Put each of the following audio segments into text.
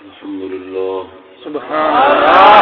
الحمد لله. سبحان الله.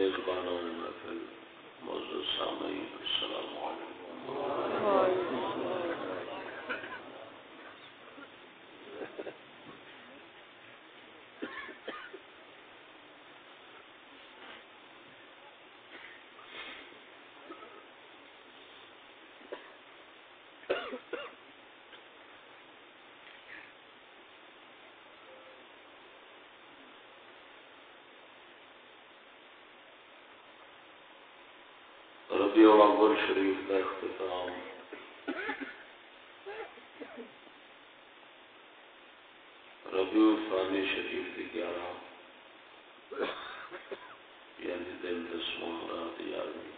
میزبان موضوع سامعین السلام علیکم. ربی اول شریف کا اختتام۔ ربی الفانی شریف کی گیارہ۔ یعنی دن دسواں رات یادیں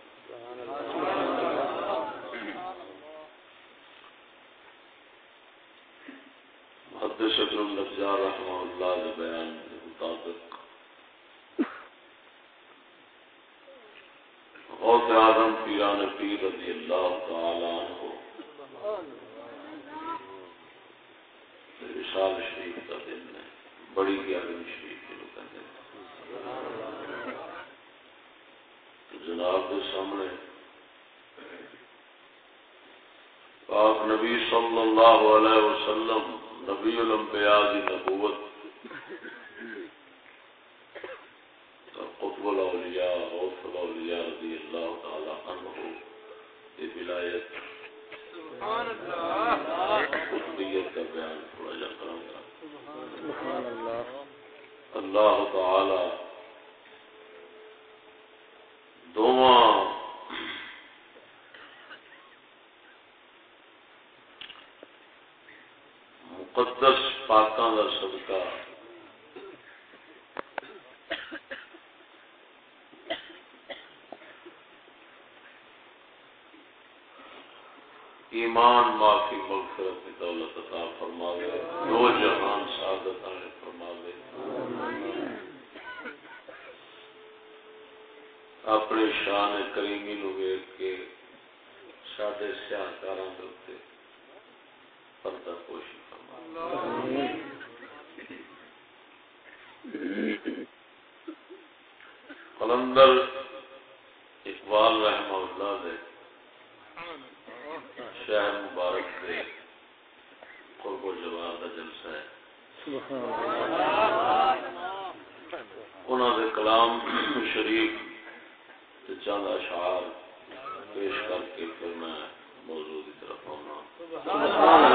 محدث شکر الفظ رحمہ اللہ بیان مطابق نبی رضی اللہ تعالی عنہ۔ وشال شریف کا دن ہے۔ بڑی گیارہ شریف کے لوگ جناب کے سامنے پاک نبی صلی اللہ علیہ وسلم، نبی الانبیاء کی نبوت اللہ تعالی دونوں مقدس پاکوں کا صدقہ ایمان معافی مغفرت کی دولت عطا فرماوے دو جہان سعادت والے فرماوے اپنے شان کریمی نو ویخ کے سڈے سیاحکار پردہ پوشی فرما قلندر اقبال رحمہ اللہ دے۔ شہر مبارک کے قرب و جواب کا جلسہ ہے۔ انہوں نے کلام شریف چند اشعار پیش کر کے پھر میں موضوع کی طرف آنا۔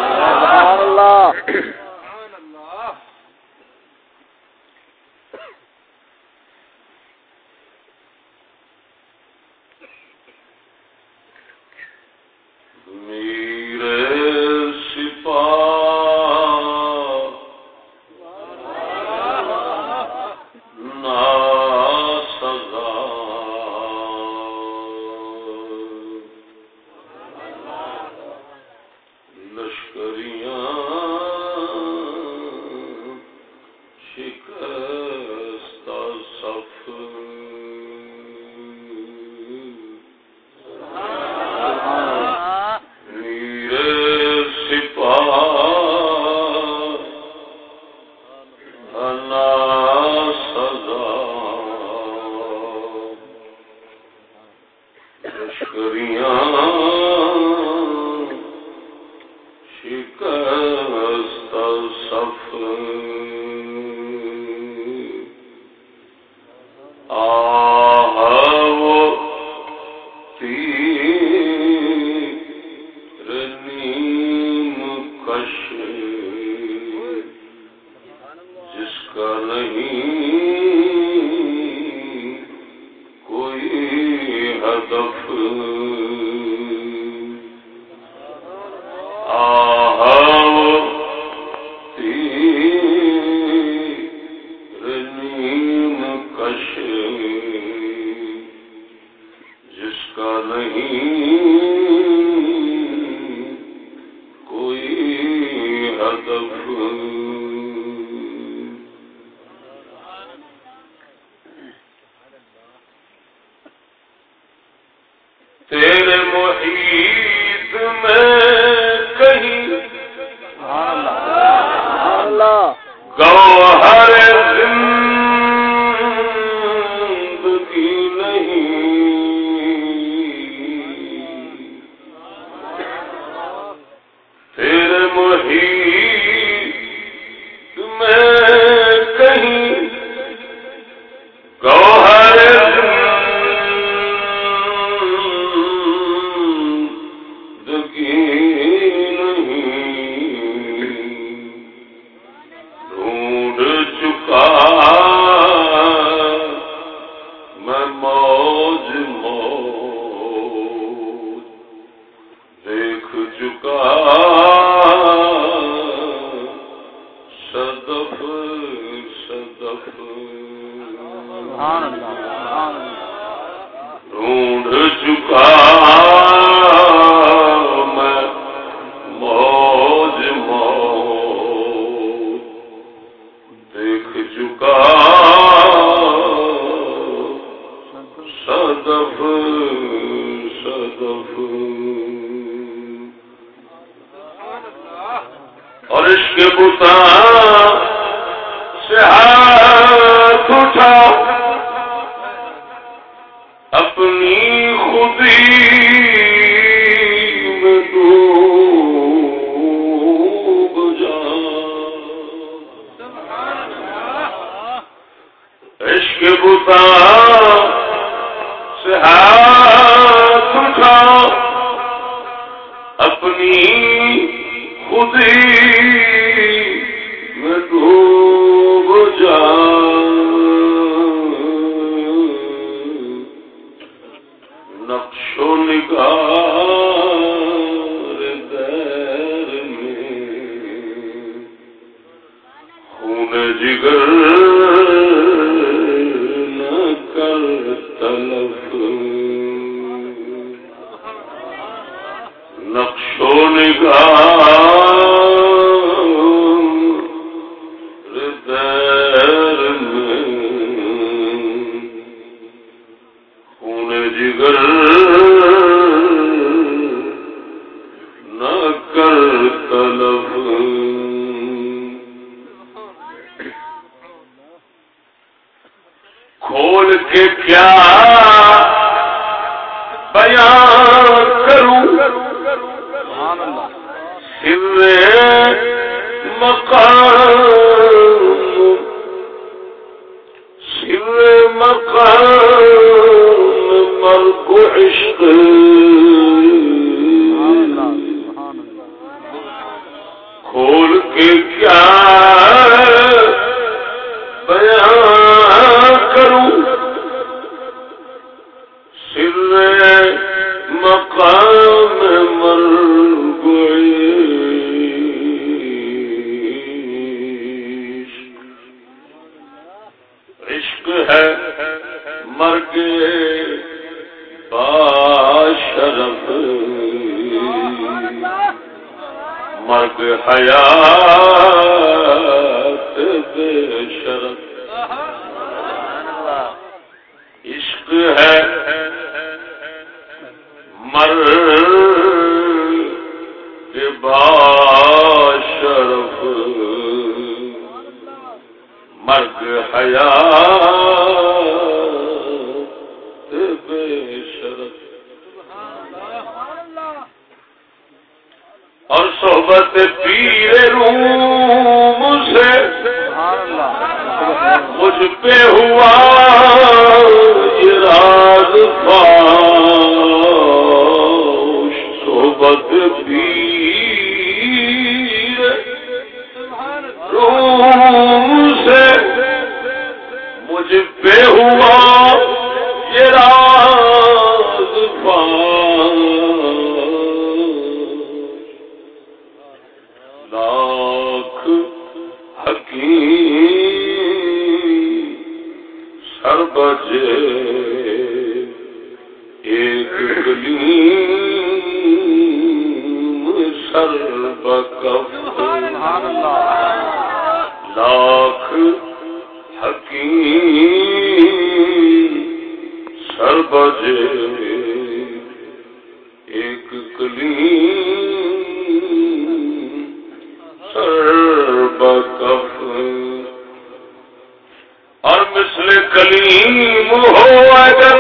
ہو اگر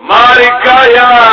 مارکا کا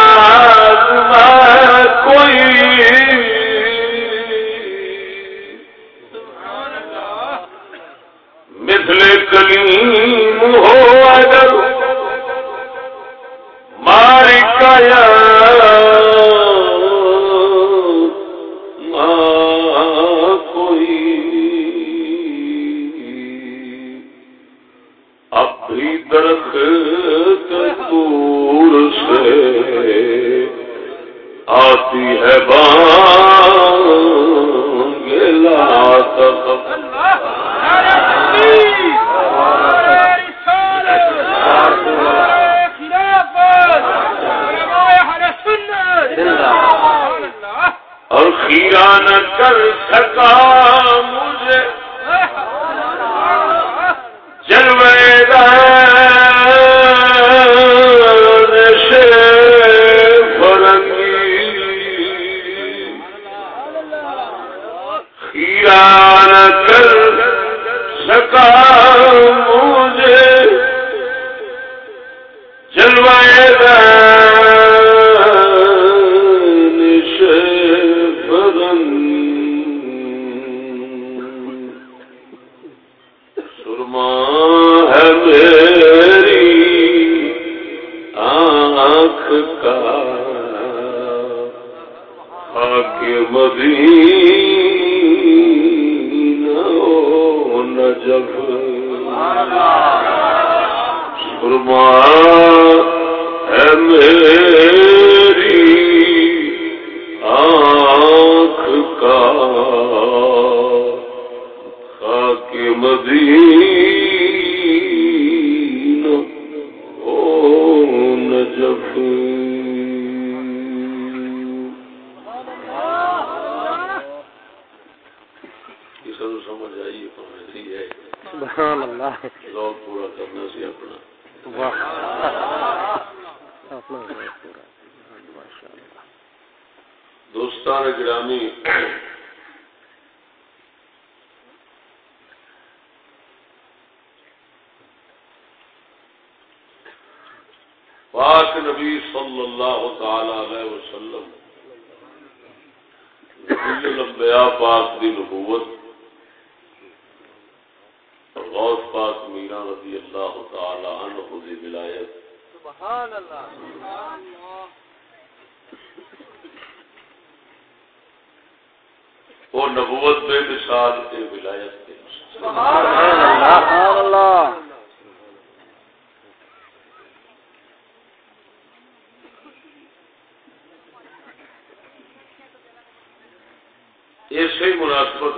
اسی مناسبت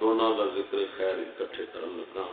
دونوں کا ذکر خیر اکٹھے کرنے لگا۔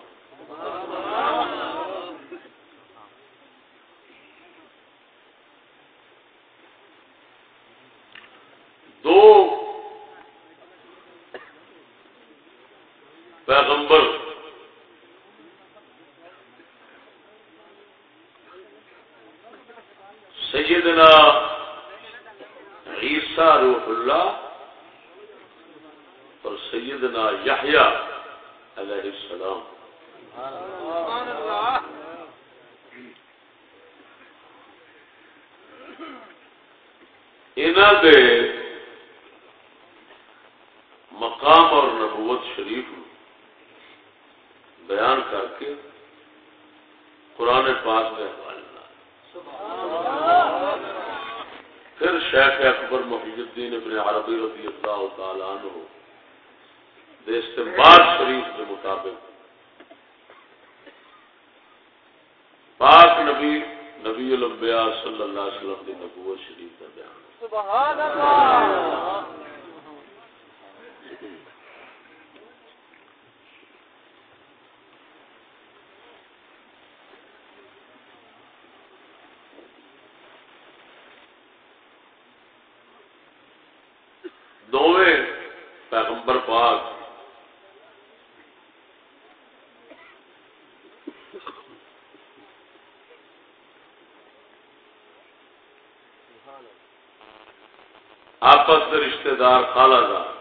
آپس رشتے دار خالہ دار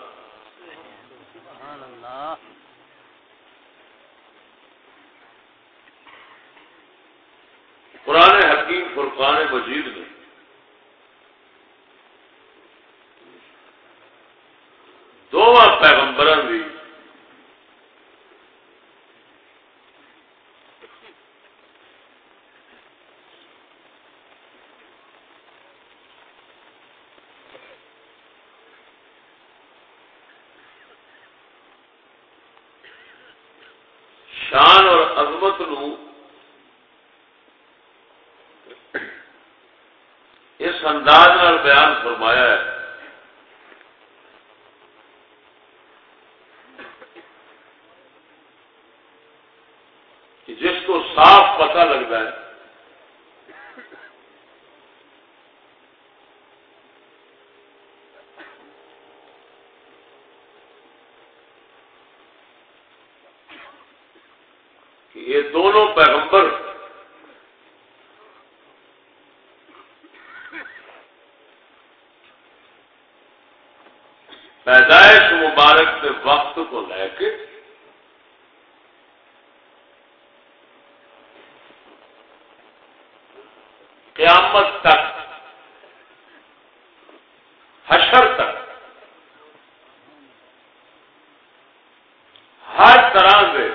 بیان فرمایا ہے۔ کہ جس کو صاف پتہ لگتا ہے اعتراض دے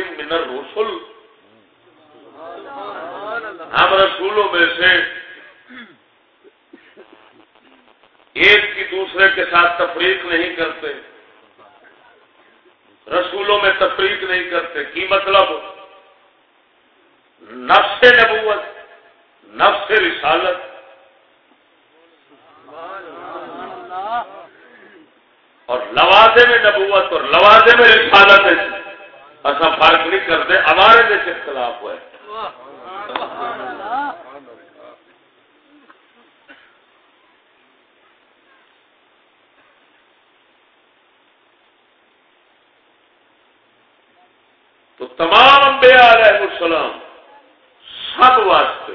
من آدم منر رسول ہم رسولوں میں سے ایک کی دوسرے کے ساتھ تفریق نہیں کرتے رسولوں میں تفریق نہیں کرتے کی مطلب نفس نبوت نفس رسالت اور لوازے میں نبوت اور لوازے میں رسالت ایسا فرق نہیں کرتے ہمارے دیش اختلاف ہوئے تو تمام انبیاء علیہ السلام سب واسطے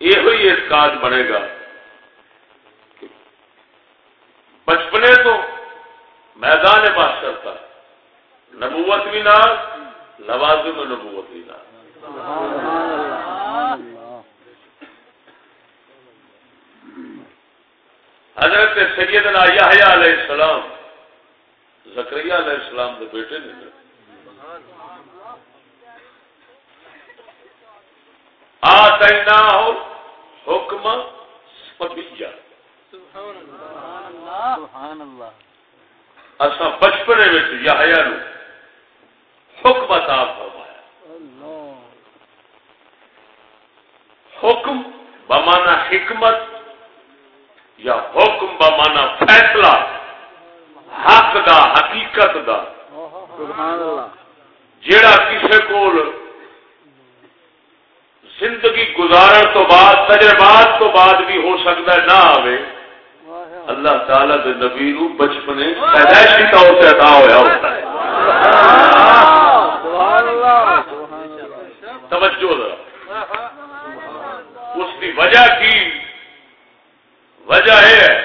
یہ ہوئی کاج بنے گا بچپنے تو میدان بادشاہ تھا نبوت بھی نہ لوازم نبوت بھی نہ حضرت سیدنا یحییٰ علیہ السلام زکریہ علیہ السلام کے بیٹے نے آتینا حکم سبیہ بچپنے نو حکم عطا فرمایا۔ حکم بمانا حکمت یا حکم بمانا فیصلہ حق دا حقیقت دا۔ جیڑا کسی کو زندگی گزارن تو بعد تجربات تو بعد بھی ہو سکتا ہے نہ آئے اللہ تعالی دے نبی نو بچپنے پیدائشی طور سے عطا ہوا ہوتا ہے توجہ ذرا۔ اس کی وجہ کی وجہ یہ ہے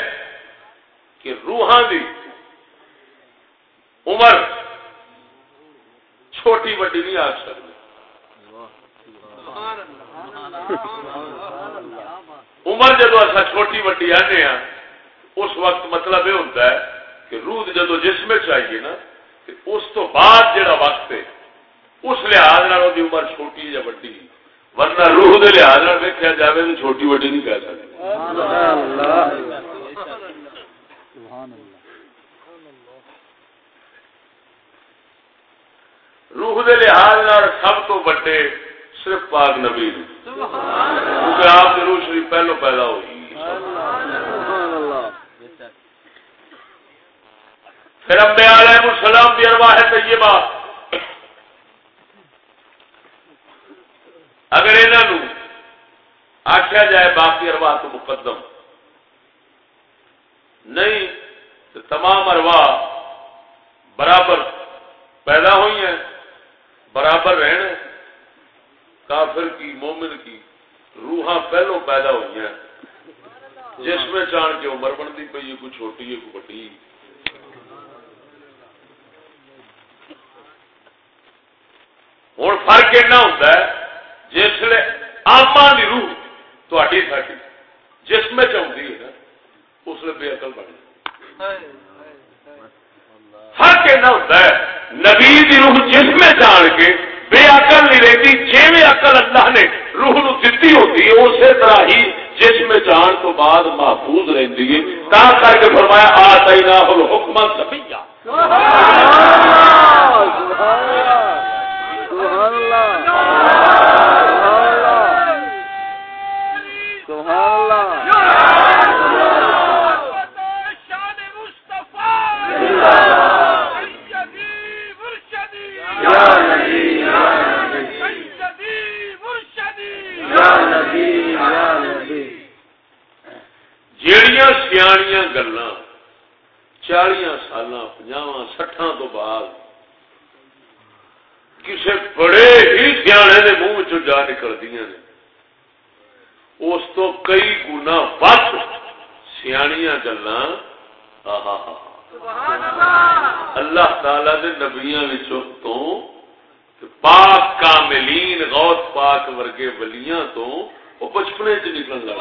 کہ روحان دی عمر چھوٹی وڈی نہیں آ سکتی۔ عمر جدو اصا چھوٹی وڈی آنے ہاں اس وقت مطلب یہ ہوتا ہے کہ روح جدو جسم چاہیے نا اس تو بعد جڑا وقت ہے، اس لحاظ عمر چھوٹی یا وڈی۔ ورنہ روح دے لحاظ ویکیا جائے تو چھوٹی وڈی نہیں کہہ سکتی روح دے لحاظ سب تو بڑے صرف پاک نبی کیونکہ آپ کی روح شریف پہلو پیدا ہوئی۔ پھر امبے علیہ السلام بھی ارواح طیبہ۔ اگر انہوں آخیا جائے باقی ارواح تو مقدم۔ نہیں تو تمام ارواح برابر پیدا ہوئی ہیں، برابر رہنے کافر کی، مومن کی روحاں پہلو پیدا ہوئی ہیں۔ جس میں جان کے عمر بنتی پی ہے، کوئی چھوٹی ہے، کوئی بڑی۔ ہوں، فرق ایسا ہوتا ہے جس لیے آما کی روح تاری ساری جسم چاہتی ہے نا، اس لیے بے عقل بن فرق ایسا ہوتا ہے، نبی دی روح جسم جان کے بے عقل نہیں رہتی جی عقل اللہ نے روح نو دیتی ہوتی ہے، اسی طرح ہی جسم جان تو بعد محفوظ رہتی ہے۔ تا کر کے فرمایا آتا ہی نہ حکمت سبیا سبحان اللہ۔ سبحان اللہ۔ سیاح گلا چالیا سال پنجا سٹھا تو بعد کسی بڑے ہی سیانے کے منہ جا نکلتی نے۔ اس تو کئی گنا وقت سیاح گلا اللہ تعالی دے نبیاں تو پاک کاملین غوث پاک ورگے ولیاں تو وہ بچپنے چ نکل لگ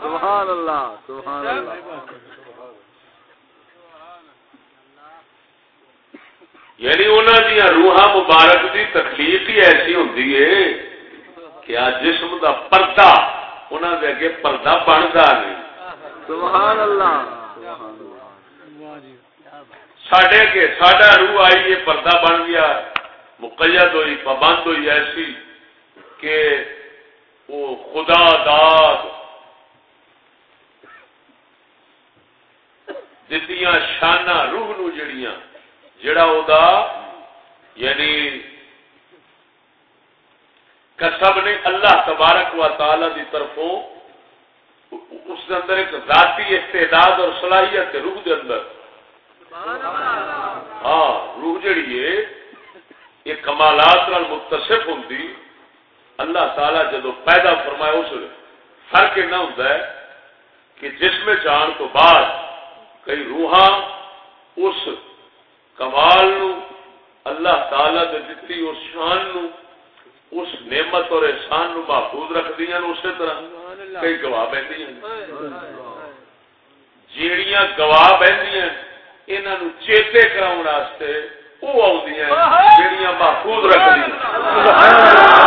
سبحان اللہ سبحان اللہ یعنی انہوں دیا روحاں مبارک دی تکلیف ہی ایسی ہے کہ آ جسم دا پردہ انہوں دے اگے پردہ بنتا نہیں سبحان اللہ سڈے کے سڈا روح آئی یہ پردہ بن گیا مقید ہوئی پابند ہوئی ایسی کہ وہ خدا داد دتیاں شانہ روح نو جڑیاں، جڑا او دا یعنی کسب نے اللہ تبارک و تعالی دی طرفوں اس کے اندر ایک ذاتی استعداد اور صلاحیت روح دے اندر۔ ہاں روح جڑی ہے، یہ کمالات نال متصف ہوندی۔ اللہ تعالی جدو پیدا فرمایا اس فرق نہ ہوتا ہے کہ جس میں جان تو بعد کئی روحاں اس کمال نو اللہ تعالی دے دتی اس شان نو اس نعمت اور احسان نو محفوظ رکھ دیا اسی طرح کئی گواہ بہتی جیڑیاں گواہ بہتی انہوں چیتے کراؤ واسطے وہ آدی محفوظ رکھ دیا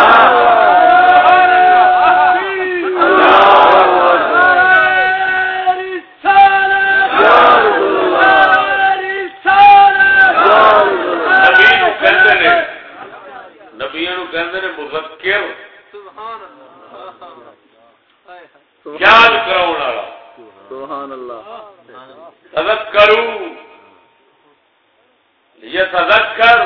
مذکر یاد سبحان اللہ تذکرو یہ تذکر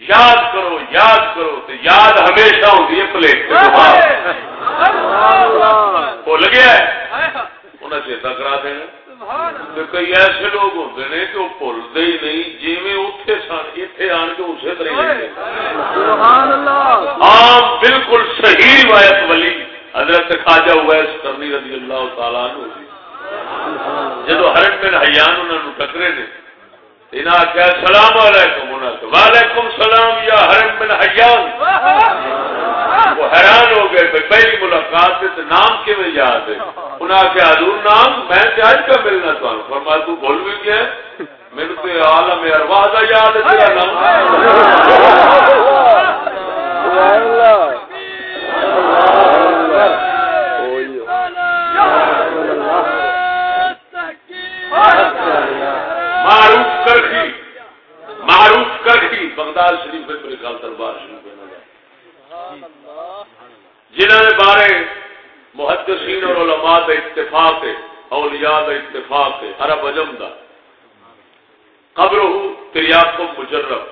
یاد کرو یاد کرو تو یاد ہمیشہ ہوتی ہے پلیٹ بھول گیا انہیں چیتا کرا دینا۔ کئی ایسے لوگ ہوتے ہیں کہ وہ بھولتے ہی نہیں جی اتنے سن اتنے آن کے اسی طرح عام بالکل صحیح روایت والی حضرت خواجہ کرنی رضی اللہ تعالیٰ جب ہر حیان انہوں نے ٹکرے نے انہاں سلام علیکم وعلیکم سلام یا حرم بن حیان۔ وہ حیران ہو گئے بھائی پہلی ملاقات سے نام کیون یاد ہے؟ انہیں آخیا حضور نام میں آج کا ملنا تمہیں فرمایا، تو بول بھی گیا۔ میرے تو عالم ارواح کا یاد ہے تیرا نام معروف کرخی معروف بغداد شریف میرے خیال دربار شریف جنہوں نے بارے محدثین اور علماء کا اتفاق ہے اولیاء کا اتفاق ہے عرب اجم دا۔ قبر ہو تریاق کو مجرب۔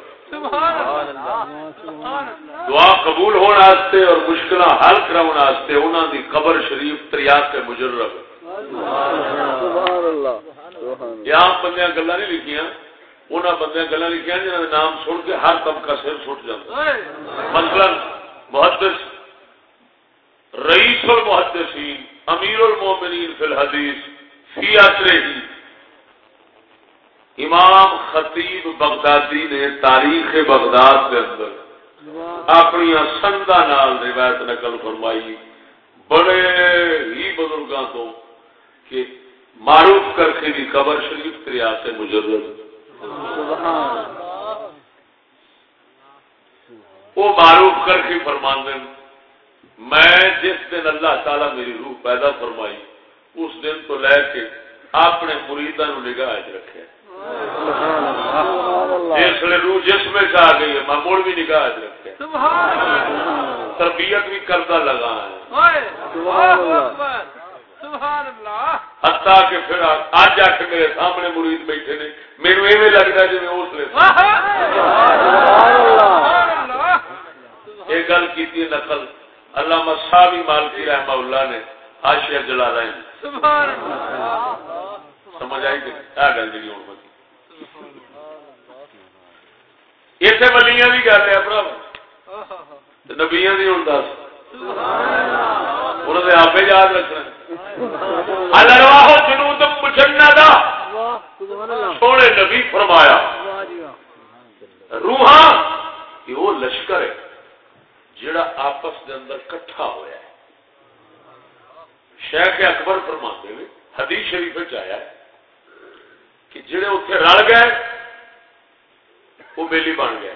دعا قبول ہونے اور مشکل حل کرنے انہوں دی قبر شریف تریاق کے مجرب۔ یہاں بندیاں گلا نہیں لکھیاں۔ انہوں بندیاں گلا لکھیاں جنہوں نے نام سن کے ہر طبقہ سر سٹ جاتا مثلا محدث، رئیس المحدثین، امیر المومنین فی الحدیث، فی اثرے ہی امام خطیب بغدادی نے تاریخ بغداد کے اندر اپنی سندا نال روایت نقل فرمائی۔ بڑے ہی بزرگاں تو کہ معروف کر کے بھی قبر شریف تریا سے مجرد۔ وہ معروف کر کے فرمان دیں۔ میں جس دن اللہ تعالی میری روح پیدا فرمائی اس دن تو لے کے اپنے مریدا نو نگاہ رکھے۔ جس روح جس میں سے آ گئی ہے میں مڑ بھی نگاہ رکھے۔ تربیت بھی کرتا لگا ہے ہتا کہ پھر اج آ کے میرے سامنے مرید بیٹھے نے۔ میرے ایویں جی اس یہ گل نقل۔ علامہ صاحبی مالکی رحمہ اللہ نے حاشیہ جلا رہے ہیں سمجھ آئی کہ کیا گل ہوں اتنے ولیاں کی گل ہے بھرا نبیا کی ہوں دس۔ انہوں نے آپ یاد رکھنا۔ الرواہ جنود مجندا سونے نبی فرمایا روحاں یہ وہ لشکر ہے جڑا آپس دے اندر کٹھا ہوا ہے۔ شیخ اکبر فرما دے حدیث شریف آیا کہ جڑے اتنے رل گئے وہ بیلی بن گئے۔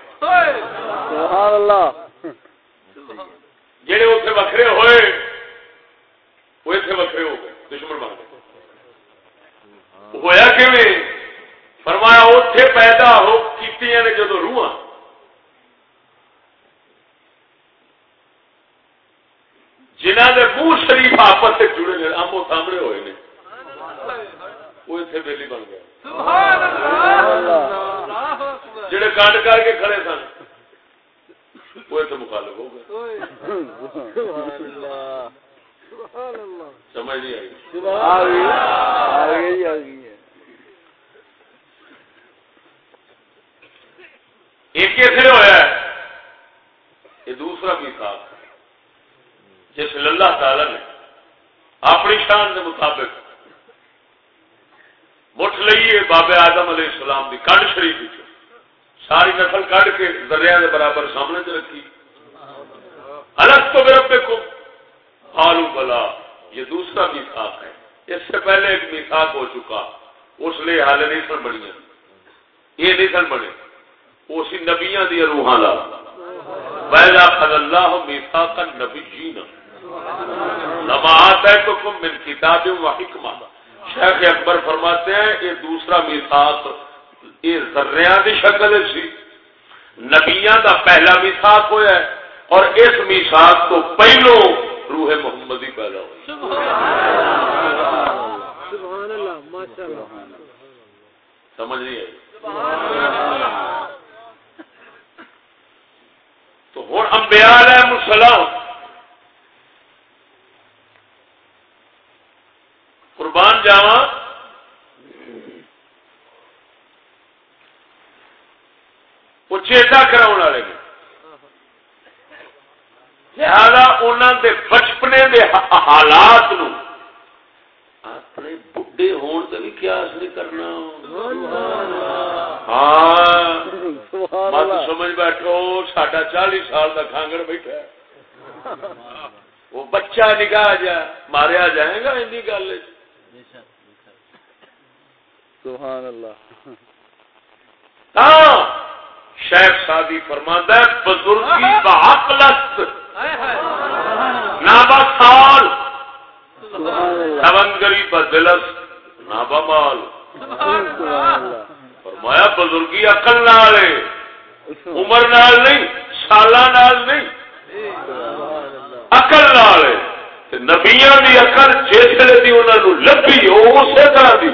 جڑے اتنے وکھرے ہوئے وہ اتنے وکھرے ہو گئے، دشمن بن گئے۔ ہوا کہ فرمایا اتے پیدا ہو کی جدو روح جنہ کے منہ شریف آپس سے جڑے نے، آمو سامنے ہوئے نے۔ وہ اتنے بےلی بن گیا جڑے کانڈ کر کے کھڑے سن، وہ اتنے مخالف ہو گئے۔ سمجھ نہیں آئی۔ آ گئی آ گئی ایک کیسے ہوا ہے یہ دوسرا بھی تھا جس اللہ تعالی نے اپنی شان کے مطابق مٹھ لئیے بابے آدم علیہ السلام کی کنڈ شریف ساری نسل کڈ کے دریا کے برابر سامنے چ رکھی۔ الگ تو میرے کو۔ آلو بلا، یہ دوسرا میساک ہے۔ اس سے پہلے ایک میساک ہو چکا۔ اس لیے حال نہیں سن بڑی یہ نہیں سن بنے اسی نبیاں دیا روحاں لا۔ ویلا خد اللہ میساک نبی جینا لما آتا ہے تو کم من کتاب و حکمہ شیخ اکبر فرماتے ہیں، یہ دوسرا میساک یہ ذریعہ دی شکل سی۔ نبیاں دا پہلا میساک ہویا ہے۔ اور اس میساک تو پہلو روح محمدی پیدا ہوئی۔ سمجھ نہیں آئی؟ تو ہوں امبیا علیہ السلام۔ قربان جاوا وہ چیتا کرا والے لہذا انہوں دے بچپنے دے حالات نو اپنے بڈے ہون تے بھی کیا اثر کرنا۔ ہاں۔ مت سمجھ بیٹھو ساڈا چالیس سال کا کھانگڑ بیٹھا ہے۔ وہ بچہ نگاہ جا ماریا جائے گا این گل۔ سبحان اللہ۔ ہاں شیخ سادی فرماندہ بزرگی بعقلت نابا سال. سونگری بدلس نابا مال. فرمایا بزرگی نال عمر نال نہیں سالہ نال نہیں. نال نبیا اقل جسے دی انہوں لبھی وہ اسی طرح دی.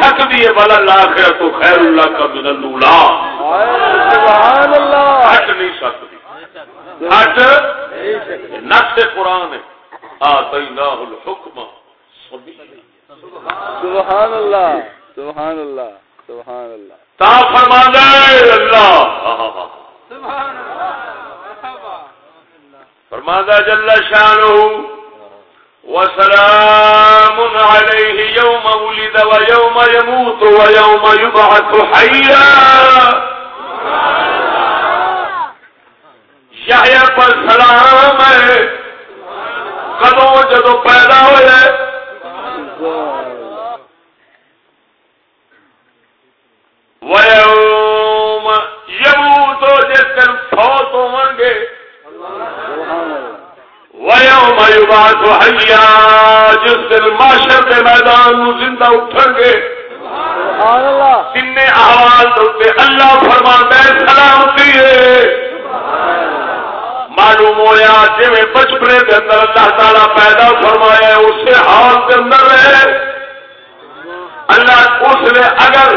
سکتی ہے بلا لاکھ تو خیر اللہ کا من اللہ. ہٹ نہیں سکتی ہٹ نقش قرآن ہے۔ آتیناہ الحکم سبحان اللہ سبحان اللہ سبحان اللہ۔ تا فرماندہ اللہ۔ فرماندہ جل شانہ وسلام عليه يوم ولد ويوم يموت ويوم يبعث حيا یحییٰ پر سلام ہے۔ کدوں جدو پیدا ہوئے۔ ویوم یموت جس دن فوت ہوں گے۔ ویوم یبعث حیا جس دن معاشر کے میدان زندہ اٹھن گے۔ تین تے اللہ فرماندا ہے سلامتی ہے معلوم ہوا جی بچپنے کے اندر اللہ تعالی پیدا فرمایا ہے اسی حال کے اندر ہے اللہ اس نے اگر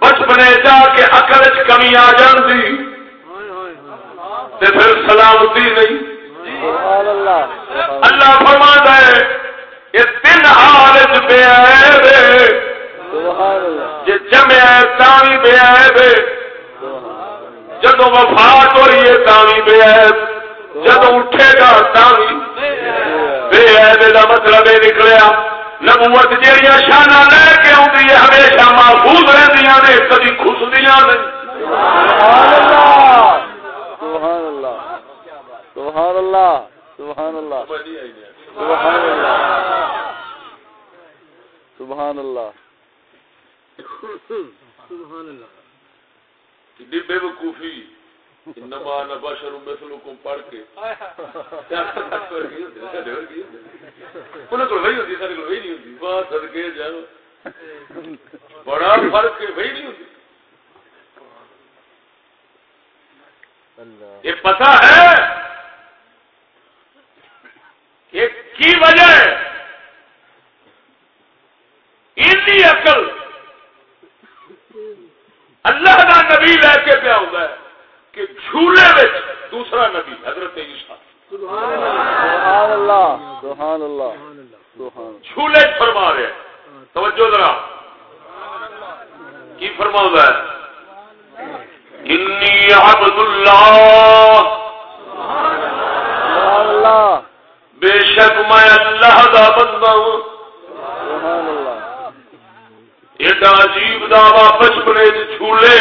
بچپنے جا کے اکل چ کمی آ جاندی، تے پھر سلامتی نہیں۔ اللہ فرما ہے، یہ تین حالت بے عیب ہے۔ سبحان اللہ بے عیب جدو وفات ہو رہی ہے، تاوی بے عیب۔ جدو اٹھے گا تاوی بے عیب مطلب یہ نکلیا۔ نبوت جہیا شانہ لے کے آدھی ہے ہمیشہ محفوظ رہدیاں نے خسدیاں نے سبحان اللہ۔ سبحان اللہ۔ سبحان اللہ۔ سبحان اللہ۔ سبحان اللہ۔ کتنی بے وقوفی۔ انما انا بشر مثلکم پڑھ کے۔ انہاں کول وہی ہوندی سارے کول وہی نہیں ہوندی۔ صدقے جاؤ بڑا فرق ہے وہی نہیں ہوندی۔ یہ پتہ ہے کہ کی وجہ ہے اتنی عقل اللہ کا نبی لے کے پیا ہوتا ہے کہ جھولے میں دوسرا نبی حضرت عیسیٰ سبحان اللہ سبحان اللہ سبحان جھولے چ فرما رہے ہیں توجہ ذرا کی فرما ہے انی عبد اللہ بے شک میں اللہ دا بندہ ہوں۔ ایڈا عجیب دعوی بچپنے چ جھولے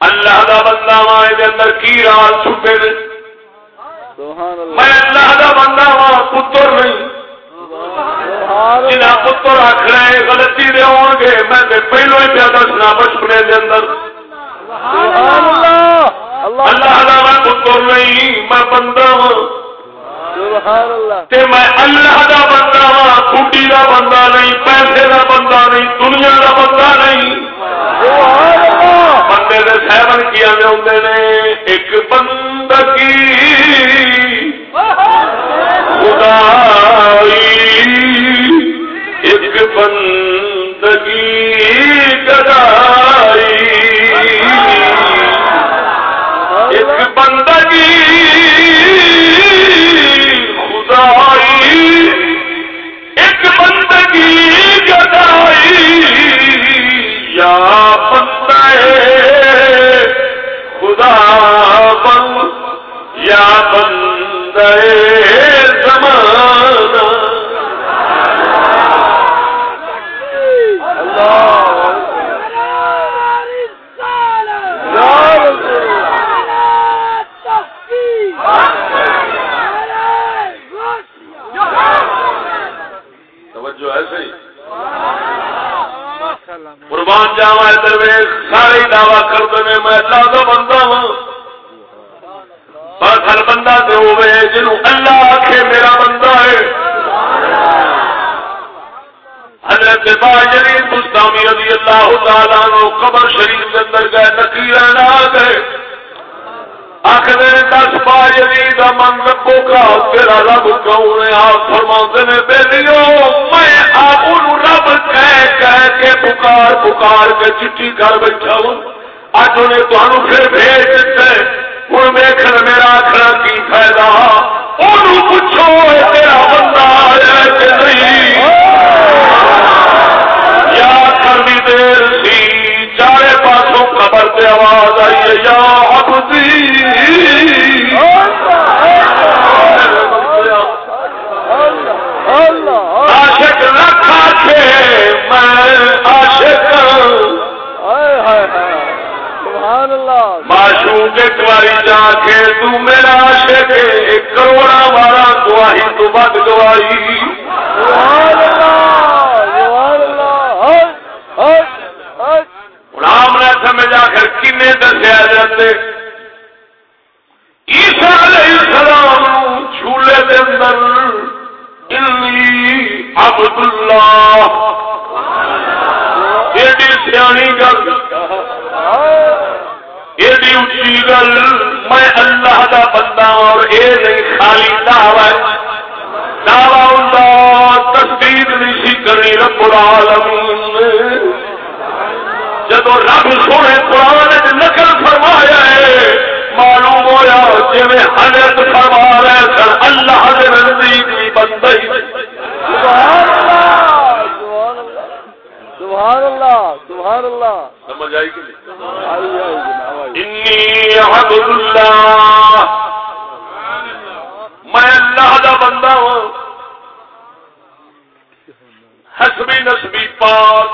اللہ دا بندہ ہاں، وا دے اندر کی راز چھپے نے۔ میں اللہ دا بندہ وا پتر نہیں۔ جنا پتر آخ رہے غلطی دے ہون گے، میں پہلو ہی پیا دسنا بچپنے دے اندر۔ تے میں اللہ دا بندہ وا بڈی دا بندہ نہیں پیسے دا بندہ نہیں دنیا دا بندہ نہیں۔ بندے دے سیون کیا جاندے نے ایک بندگی۔ خدائی ایک بندگی۔ گدائی یا بندے قربان جاوا درویش سارے دعوی کرتے ہیں، میں اللہ کا بندہ ہوں۔ بس ہر بندہ تو ہوئے جنہوں اللہ آخے میرا بندہ ہے۔ حضرت باجری مستامی رضی اللہ تعالیٰ قبر شریف کے اندر گئے نکیرہ نہ گئے آخر دس باجری دا من ربو کا تیرا رب کون ہے آپ فرماتے نے؟ بیلیو میں آپ رب کہہ کہہ کے پکار پکار کے چٹھی کر بیٹھا ہوں۔ اج انہیں تمہیں پھر بھیج دیتا ہے ہوں ویکن میرا آخر کی فائدہ؟ انہوں پوچھو تیرا بندہ آیا کہ نہیں؟ یا کرنی دیر خبر سے آواز آئی ہے یا عبدی۔ عاشق رکھا تھے میں عاشق۔ سبحان اللہ۔ معشوق ایک باری جا کے تو میرا عاشق ایک کروڑا بارہ گواہی تو بد گواہی سبحان اللہ سبحان اللہ ہائے ہائے ہائے رام نے سمجھ آخر کنے دسیا عیسیٰ علیہ السلام جھولے دے اندر انی عبداللہ۔ ایڈی سیانی گل۔ ایڈی اچھی گل۔ میں اللہ دا بندہ اور اے نہیں خالی دعوی دعوی ہوں تصدیق نہیں سی کرنی رب العالمین۔ نے جب رب سونے قرآن نقل فرمایا ہے، معلوم ہوا جی میں حضرت فرما رہے سن، اللہ کے نزدیک بھی بندہ ہی سبحان اللہ سبحان اللہ سمجھ آئی کہ انی عبد اللہ میں اللہ دا بندہ ہوں۔ حسبی نسبی پاک۔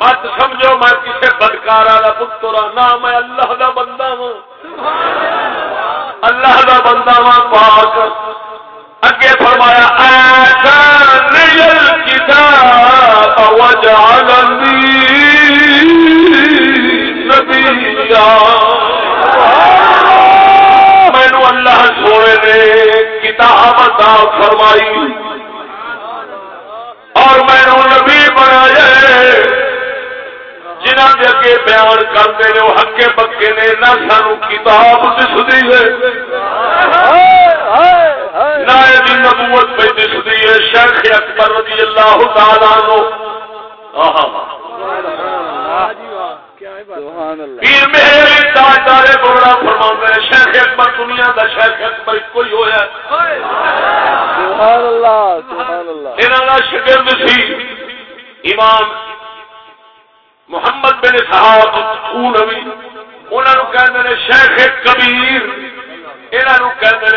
مت سمجھو میں کسی بدکارا کا پتر ہاں، نہ میں اللہ دا بندہ ہوں اللہ دا بندہ ہاں پاک۔ اگے فرمایا مینو اللہ سونے نے کتاب عطا فرمائی۔ اور مینو نبی بنایا جنہ کے اگے بیان کرتے ہیں وہ ہکے پکے نے نہ سانو کتاب دستی ہے۔ نہ یہ نبوت پہ دستی ہے۔ شیخ اکبر رضی اللہ تعالیٰ اللہ پیر میرے تاجدار بوڑا فرما ہے شیخ اکبر دنیا دا شیخ اکبر کوئی ہوا سبحان اللہ سبحان اللہ۔ کا سی۔ امام محمد بن صاحب نبی انہوں کہتے شیخ کبیر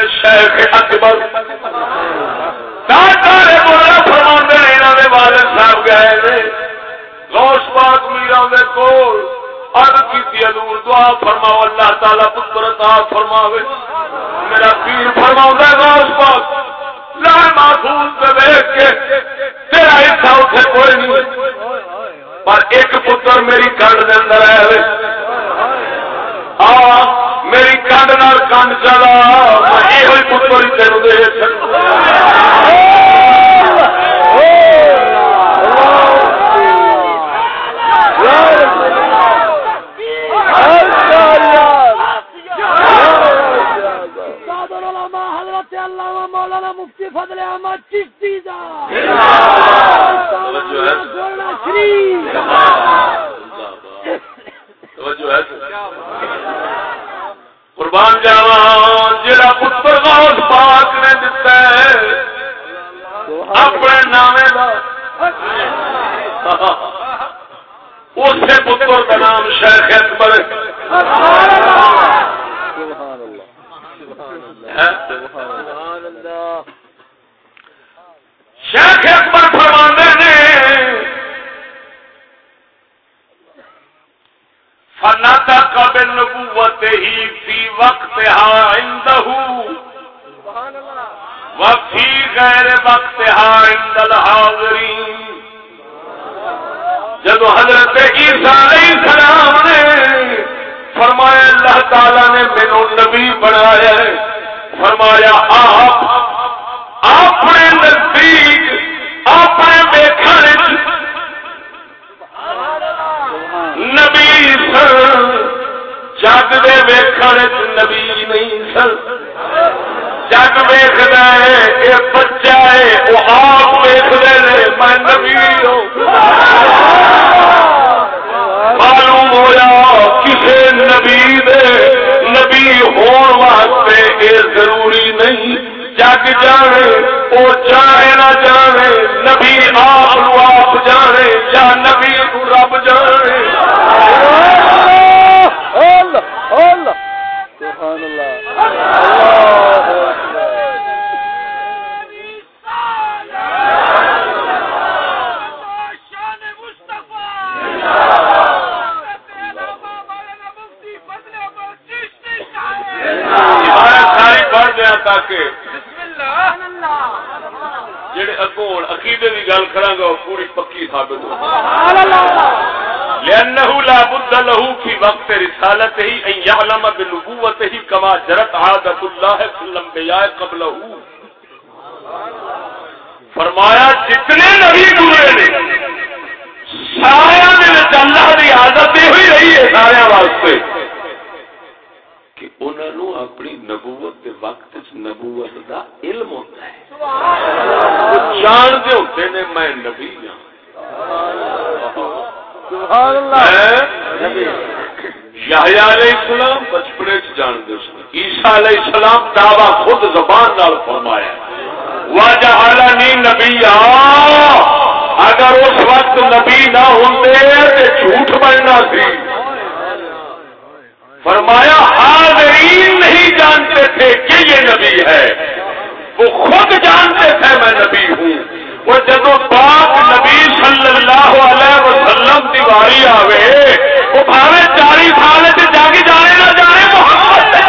شیخ اکبر۔ نے والد صاحب گئے نے۔ غوث پاک میرا دے کول۔ عرض حضور، دعا فرماؤ، اللہ تعالی پتر عطا فرماوے۔ میرا پیر فرماؤں ہے غوث پاک لا محفوظ دیکھ کے، تیرا حصہ اتنے کوئی نہیں۔ پر ایک پتر میری کنڈ دے اندر ہے آ میری کنڈ نال کنڈ چلا میں یہ پتر ہی تینوں دے سکتا صادر العلماء حضرت علامہ مولانا مفتی فضل احمد چشتی دا شریف توجہ ہے قربان جاوا جڑا پتر غوث پاک نے دتا ہے اپنے نامے دا۔ اسے پتر کا نام شیخ اکبر اللہ۔ سبحان اللہ۔ فناتا قبل نبوت ہی فی وقت ہا وفی غیر وقت ہا الحاضرین جب حضرت عیسیٰ علیہ السلام نے فرمایا اللہ تعالی نے مینو نبی بنایا ہے۔ فرمایا آپ اپنے نزدیک اپنے دیکھنے نبی سن جگ دے ویکھن نبی نہیں سن جگ ویخد ہے یہ بچہ ہے وہ آپ ویختے ہیں میں نبی ہوں۔ معلوم ہوا کسی نبی دے نبی ہون واسطے یہ ضروری نہیں۔ جگ جانے وہ جانے نہ جانے، نبی آپ آپ جانے، یا نبی رب جانے اللہ اللہ سبحان اللہ اللہ اکبر شان مصطفیٰ مفتی فضل احمد چشتی صاحب عبارت دیا تاکہ جڑے اگوں عقیدے کی گل کرا گا وہ پوری پکی ثابت ہو۔ لأنه لا بد له في وقت رسالته أن يعلم بنبوته كما جرت عادة الله في الأنبياء قبله۔ فرمایا جتنے نبی گزرے نے سارے اللہ کی عادت یہ ہوئی رہی ہے سارے واسطے۔ کہ انہوں نے اپنی نبوت کے وقت نبوت دا علم ہوتا ہے۔ جانتے ہوتے نے میں نبی یحییٰ علیہ السلام بچپنے چ جانتے سن۔ عیسیٰ علیہ السلام دعوی خود زبان نال فرمایا۔ وجعلنی نبی اگر اس وقت نبی نہ ہوتے تو جھوٹ بننا سی۔ فرمایا، حاضرین نہیں جانتے تھے کہ یہ نبی ہے۔ وہ خود جانتے تھے میں نبی ہوں۔ وہ جب پاک نبی صلی اللہ علیہ وسلم دیواری آوے، وہ بھاوے چاری سال جاگی جانے نہ جانے محمد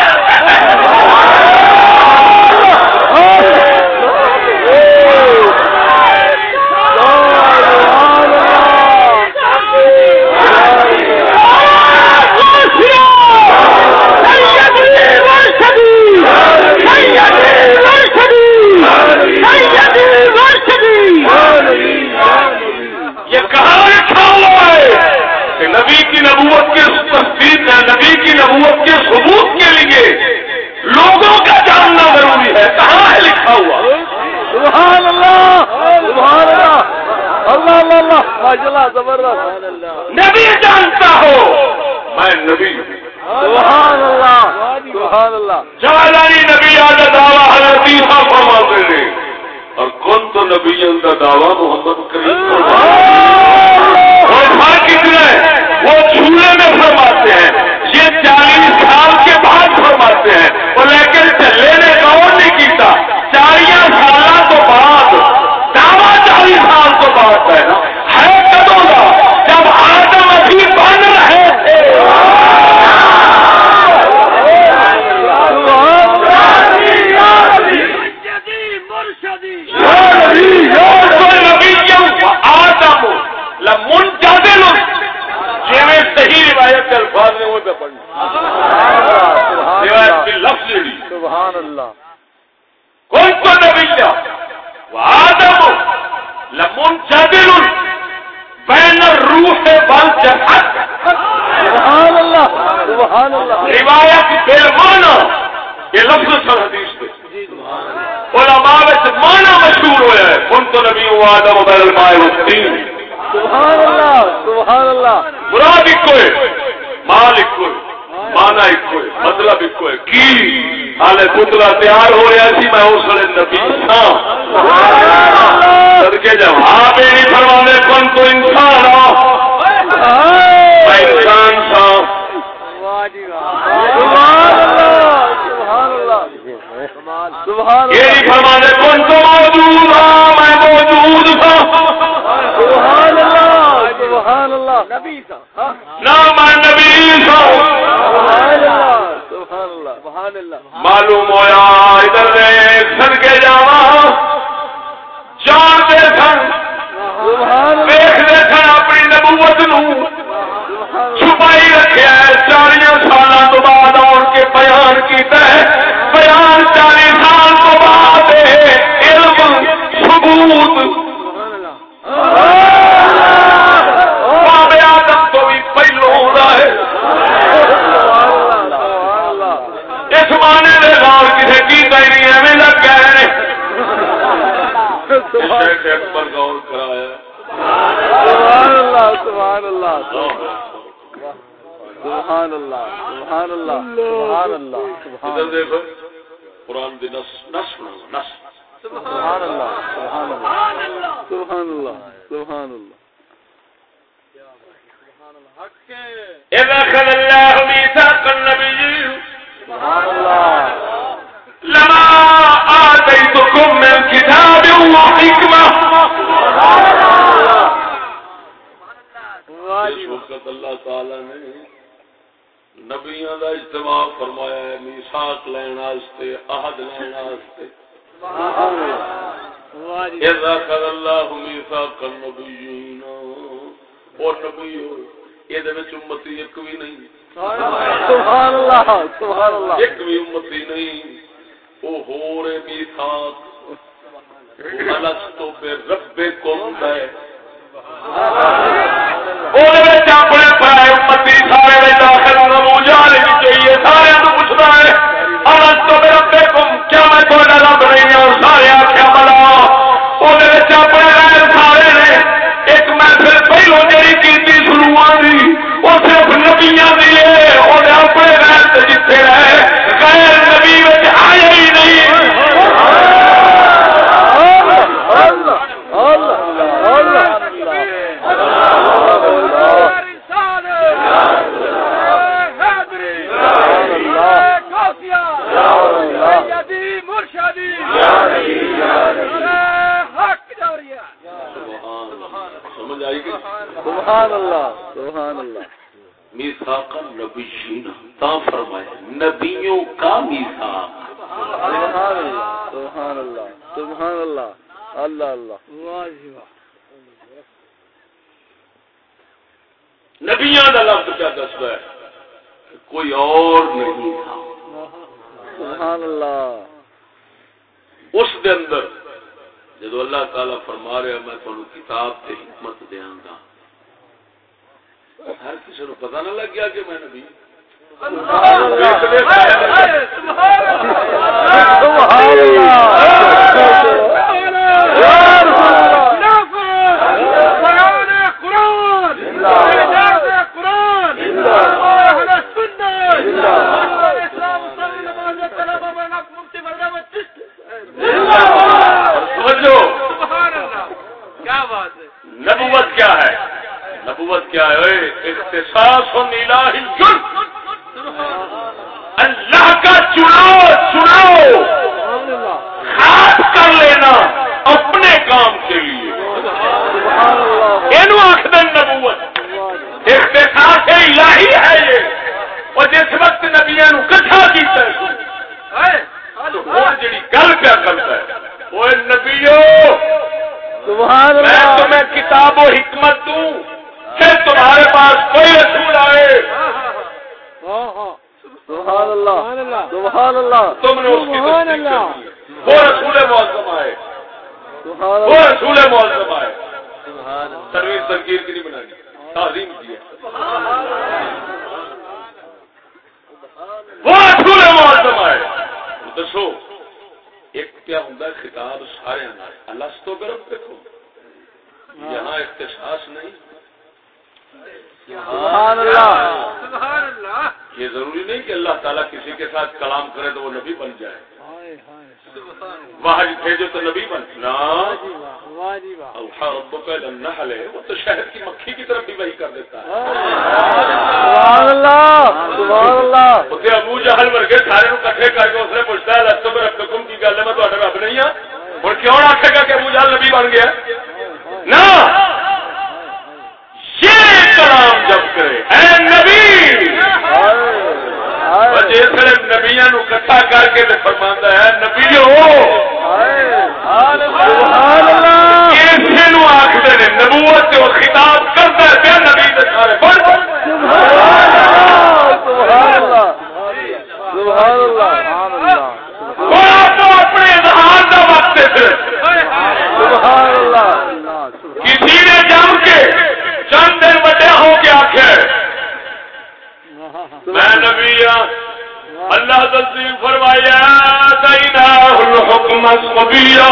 یہ کہاں لکھا ہوا ہے کہ نبی کی نبوت کے تصدیق ہے نبی کی نبوت کے ثبوت کے لیے لوگوں کا جاننا ضروری ہے کہاں ہے لکھا ہوا سبحان اللہ سبحان اللہ اللہ اللہ اللہ ماشاء اللہ۔ زبردست نبی جانتا ہو۔ میں نبی۔ سبحان اللہ۔ سبحان اللہ۔ جالانی نبی آج دعویٰ حضرت عیسیٰ فرماتے ہیں۔ اور کون تو نبی کا دعویٰ محمد کریم فرماتے ہے وہ جھولے میں فرماتے ہیں۔ یہ چالیس سال کے بعد فرماتے ہیں۔ اور لیکن چلے نے غور نہیں کیتا چالیس سال تو بعد دعویٰ چالیس سال تو بعد ہے نا ہے کدوں کا جب آدم ابھی بن رہے تھے صحیح روایت کے الفاظ نے وہ پہ پڑھنا روایت کی لفظ سبحان اللہ۔ کون تو نبی آدم۔ لمن جادل بین الروح والجسد سبحان اللہ۔ سبحان اللہ۔ روایت بالمانا یہ لفظ سر حدیث پہ علماء وچ مانا مشہور ہویا ہے کون تو نبی و آدم بین الماء والتین سبحان اللہ سبحان اللہ۔ مراد ایک ہے مال ایک ہے مانا ایک ہے مطلب ایک ہے کی؟ حالے پتلا تیار ہو رہا سی میں اس ویلے نبی تھا صدقے جواب ہی نہیں فرمانے کون تو انسان آ میں انسان تھا سبحان اللہ سبحان اللہ سبحان یہ اللہ نہیں فرمانے کون تو موجود ہاں میں موجود تھا سبحان اللہ سبحان اللہ نبی نہ میں نبی تھا سبحان اللہ سبحان اللہ سبحان اللہ معلوم ہویا ادھر سن کے جاوا جانتے سن۔ ویختے سن اپنی نبوت چھپائی رکھا چالیاں سال تو بعد آن کے بیان کیتا ہے۔ بیان چالی سال تو بعد اکبر غور کرایا سبحان اللہ سبحان اللہ سبحان اللہ سبحان اللہ سبحان اللہ سبحان ادھر اللہ۔ دیکھو قرآن دی نس نس نس۔ سبحان اللہ سبحان اللہ سبحان اللہ سبحان اللہ۔ إذا أخذ الله ميثاق النبي سبحان اللہ۔ لما آتيتكم من كتاب وحكمة اس وقت اللہ تعالی نے نبیاں دا اجتماع فرمایا ہے میثاق لین واسطے عہد لین واسطے اذا قال الله ميثاق النبيين اور نبی یہ دے وچ امتی ایک بھی نہیں. سبحان اللہ. سبحان اللہ. ایک بھی امتی نہیں. وہ ہو رہے میثاق بے ہے۔ اپنے پرائے امتی سارے داخل نمو چاہیے، سارے تو ہے بے کیا میں رب نہیں ہوں؟ سارے آخیا بلا۔ وہ اپنے سارے نے؟ ایک محفل پہلو جی کی شروعات وہ صرف نبیاں دی ہے وہ اپنے سمجھ آئی کہ سبحان اللہ سبحان اللہ۔ میساق نبی تا فرمایا نبیوں کا میساق سبحان اللہ سبحان اللہ سبحان اللہ اللہ۔ اللہ نبیاں کا لفظ کیا دستا ہے؟ کہ کوئی اور نہیں تھا۔ سبحان اللہ۔ اس دے اندر جدو اللہ تعالی فرما رہا میں تمہیں کتاب تے حکمت دیاں گا۔ ہر کسی کو پتہ نہ لگ گیا کہ میں نبی سبحان اللہ! سبحان سمجھو نبوت کیا ہے؟ اختصاص و اللہ کا چناؤ چناؤ خاص کر لینا اپنے کام کے لیے۔ آخر نبوت۔ اختصاص الہی ہے یہ۔ اور جس وقت نبیا نو کٹھا کیتا ہے۔ جڑی گل کیا کرتا ہے۔ وہ نبیو میں تمہیں کتاب و حکمت دوں۔ پھر تمہارے پاس کوئی رسول آئے سبحان اللہ سبحان اللہ۔ تم نے اس کی۔ وہ رسول معظم آئے۔ سبحان وہ رسول معظم آئے۔ ترویج تنقید کی نہیں بنانی تعظیم کی ہے۔ وہ رسول معظم آئے۔ دسو ایک کیا ہوں خطاب سارے اللہ تو گرم دیکھو۔ یہاں اختصاص نہیں۔ سبحان اللہ. یہ ضروری نہیں کہ اللہ تعالیٰ کسی کے ساتھ کلام کرے تو وہ نبی بن جائے۔ وہاں بھیجو تو نبی بن نا؟ نحل ہے وہ تو شہد کی مکھی کی طرف بھی وہی کر دیتا ہے۔ سبحان اللہ سبحان اللہ۔ اتنے ابو جہل ورگے سارے کٹھے کر کے اس نے پوچھتا ہے لستوں میں رب کی گل ہے؟ میں تو رب نہیں ہوں ہوں کیوں آخے گا کہ ابو جہل نبی بن گیا؟ نہ یہ کلام جب کرے۔ اے نبی! اور جس نبیا نو کٹھا کر کے فرمانا ہے نبی نو آخر نے نبوت خطاب کرتا پیا نبی دے سارے پڑھ۔ سبحان اللہ سبحان اللہ وہ آپ اپنے اظہار کا وقت ہے پھر سبحان اللہ کسی نے جم کے چند دن بڑے ہو کے آخر میں اللہ تصدیق فرمایا دینا الحکم صبیا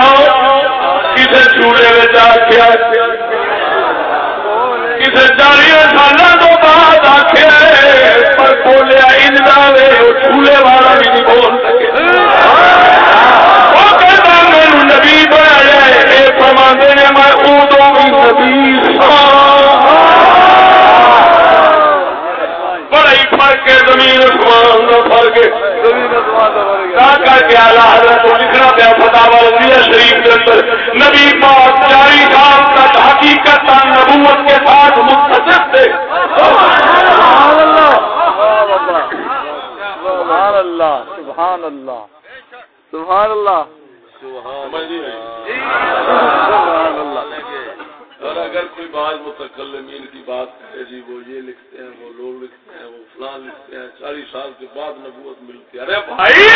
کسی چوڑے میں جا کسی چالی سالوں تو بعد آخر پر بولیا انجا چولہے والا بھی نہیں بول سکے۔ وہ کہتا میرے نبی بنایا یہ فرماندے نے، میں ادو بھی نبی بڑا ہی فرق ہے زمین آسمان کا فرق کر کے آلہ حضرت کو لکھنا پیا فتح شریف کے اندر۔ نبی پاک چاری سال تک حقیقت نبوت کے ساتھ متصف تھے۔ اللہ، سبحان اللہ سبحان اللہ سبحان اللہ سبحان اللہ۔ اور اگر کوئی بات متکلمین کی بات کرے جی وہ یہ لکھتے ہیں وہ لوگ لکھتے ہیں وہ فلان لکھتے ہیں چالیس سال کے بعد نبوت ملتی ہے۔ ارے بھائی!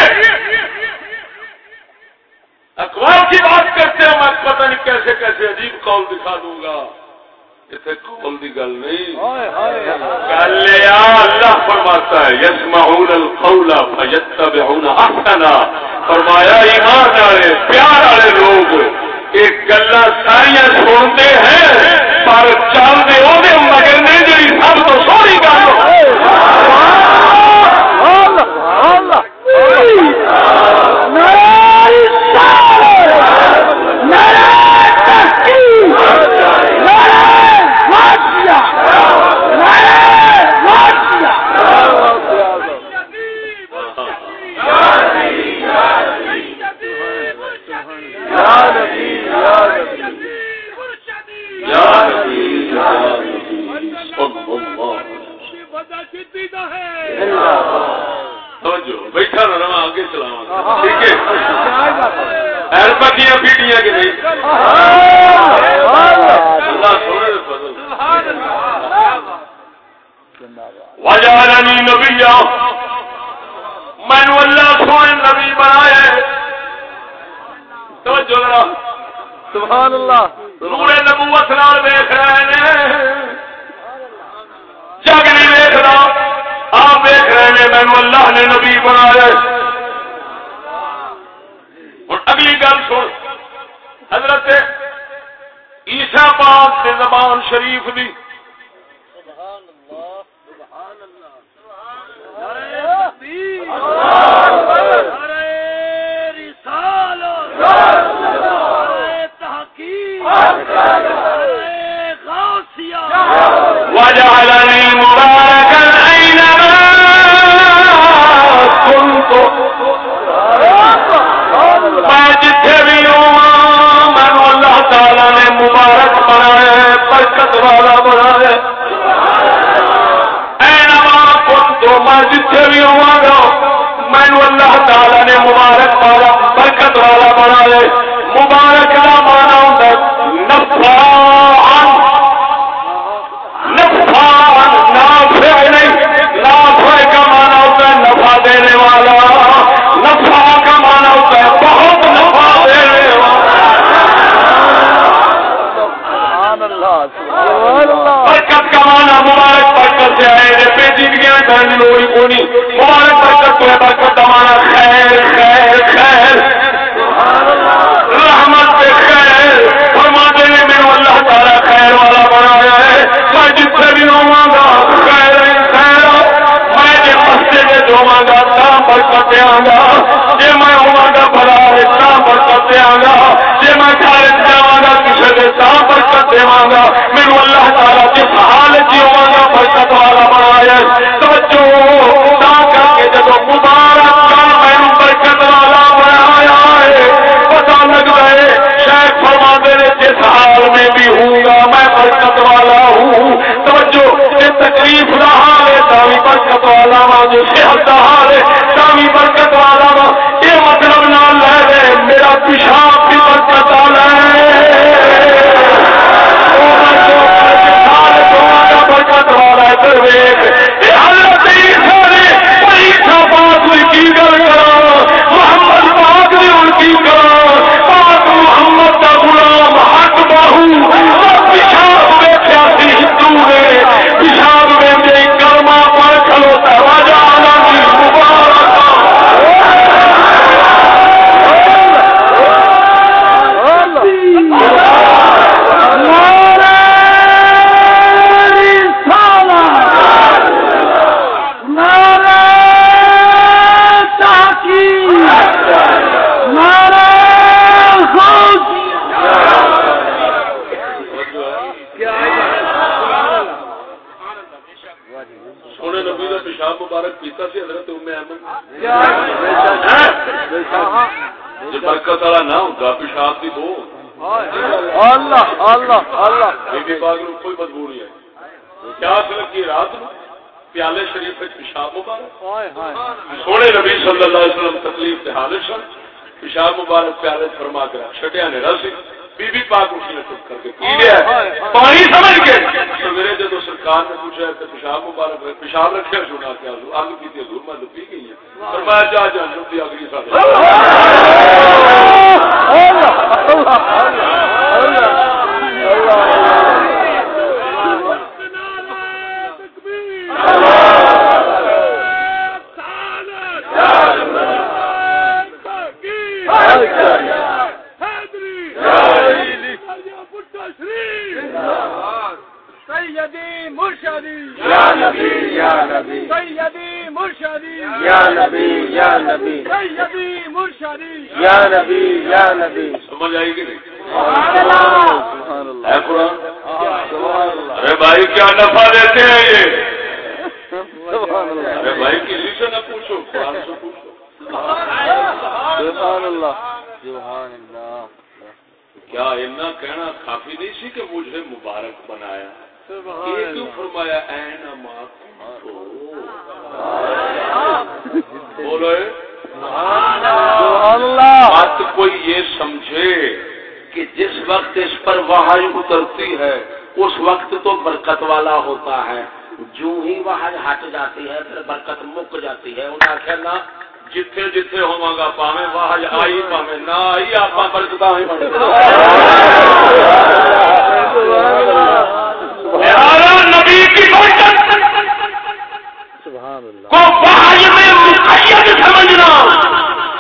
اخبار کی بات کرتے ہیں میں پتہ نہیں کیسے کیسے عجیب قول دکھا دوں گا۔ اتنے قول دی گل نہیں۔ گل اللہ فرماتا ہے یسمعون القول فیتبعون احسنا۔ فرمایا ایمان والے پیار والے لوگ۔ ایک گلا ساریا سنتے ہیں، پر چلتے وہ مگر نے جی سب تو سونی گل بیٹھا رہا آگے چلاوا ٹھیک ہے؟ پکیاں پیٹیاں کہ نہیں؟ اللہ سونے فضل۔ وجعلنی نبیا۔ مینو اللہ سونے نبی بنایا توجہ ذرا۔ سبحان اللہ نور نبوت نال ویکھ رہے نے جگ نہیں ویکھدا آپ ویکھ رہے نے مینو اللہ نے نبی بنایا ہوں اگلی گل سن حضرت عیسیٰ پاک کے زبان شریف دی۔ وجعلني مباركا میں جتھے بھی ہوں مینو اللہ تعالی نے مبارک بنایا ہے برکت والا بنایا اینما کنت میں جتھے بھی ہوا گا مینو اللہ تعالی نے مبارک والا، برکت والا بنایا مبارک کا مانا ہوتا ہے دینے والا، نفع کا مانا ہوتا ہے، بہت نفع دینے والا۔ برکت کا مانا مبارک برکت سے آئے بے زندگیاں کرنے لوڑی کونی مبارک برکت تو ہے، برکت کا مانا خیر خیر خیر۔ رحمت پہ خیر۔ فرما دینے میں اللہ تعالیٰ خیر والا بنایا ہے۔ میں جتنے بھی ہوں گا، خیر مسجد میں جوا گا تا برکت دیا گا جی میں ہوا گا بڑا ہے تا برکت دیا گا جی میں گھر جاوا گا کسی کے تا برکت دیا گا میرے اللہ تعالیٰ جس حال جی چ ہوا گا برکت والا بنایا توجہ، تا کر کے جب مبارک کا میں برکت والا بنایا ہے پتا لگ رہے شاید فرما جس حال میں بھی ہوں گا میں برکت والا ہوں۔ توجہ، یہ تکلیف کا حال ہے تاوی برکت والا وا، جو صحت کا حال ہے تاوی برکت والا وا۔ یہ مطلب نہ لے رہے میرا پیشاب بھی برکت والا ہے برکت والا ہے درویش یہ حضرت عیسیٰ نے عیسیٰ پاک کی گل کرا، محمد پاک نے ان کی کرا۔ ہوں۔ برکت والا نہ ہوتا پیشاب کی بو اللہ اللہ اللہ۔ بی بی پاک نو کوئی بدبو نہیں ہے کیا لگی رات پیالے شریف پیشاب مبارک سونے نبی صلی اللہ علیہ وسلم تکلیف حالت سن۔ پیشاب مبارک پیالے فرما کے رکھ چھڈیا نے رسی۔ بی بی پاک اس نے چپ کر کے پی لیا پانی سمجھ کے سویرے جدو سرکار نے پوچھا کہ پیشاب مبارک رکھ پیشاب سنا کے حضور اگ پیتی حضور میں پی گئی ہے فرمایا جا جا جلدی اگلی ساتھ سیدی مرشدی۔ یا نبی یا نبی۔ سیدی مرشدی۔ یا نبی یا نبی۔ سیدی مرشدی۔ یا نبی یا نبی۔ سمجھ آئی کہ نہیں؟ سبحان اللہ۔ ہے قرآن؟ سبحان اللہ۔ ارے بھائی کیا نفع دیتے ہیں یہ؟ سبحان اللہ۔ ارے بھائی کسی سے نہ پوچھو قرآن سے پوچھو۔ سبحان اللہ۔ سبحان اللہ۔ کیا اتنا کہنا کافی نہیں سی کہ مجھے مبارک بنایا؟ یہ کیوں اللہ۔ فرمایا این بولو سبحان اللہ۔ بات کوئی یہ سمجھے کہ جس وقت اس پر اترتی ہے اس وقت تو برکت والا ہوتا ہے۔ جو ہی وحی ہٹ جاتی ہے پھر برکت مک جاتی ہے۔ انہیں آخیا نا جتھے جتھے ہوا گا پاوے آئی پاوے نہ آئی آپ برکت ہی کی اللہ۔ کو وحی میں مقید سمجھنا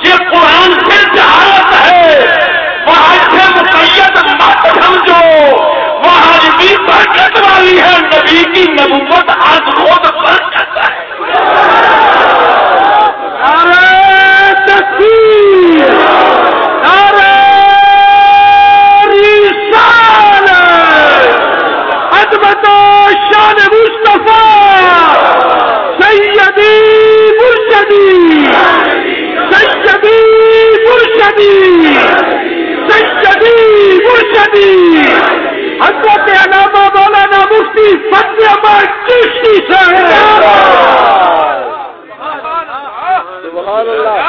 یہ قرآن سے جہالت ہے۔ وحی سے مقید مت سمجھو۔ وحی بھی برکت والی ہے۔ نبی کی نبوت آج خود برکت ہے۔ نعرہ شان مصطفیٰ! سیدی مرشدی! سیدی مرشدی! سیدی مرشدی! حضرت علامہ مولانا مفتی فتح احمد چشتی صاحب! سبحان اللہ!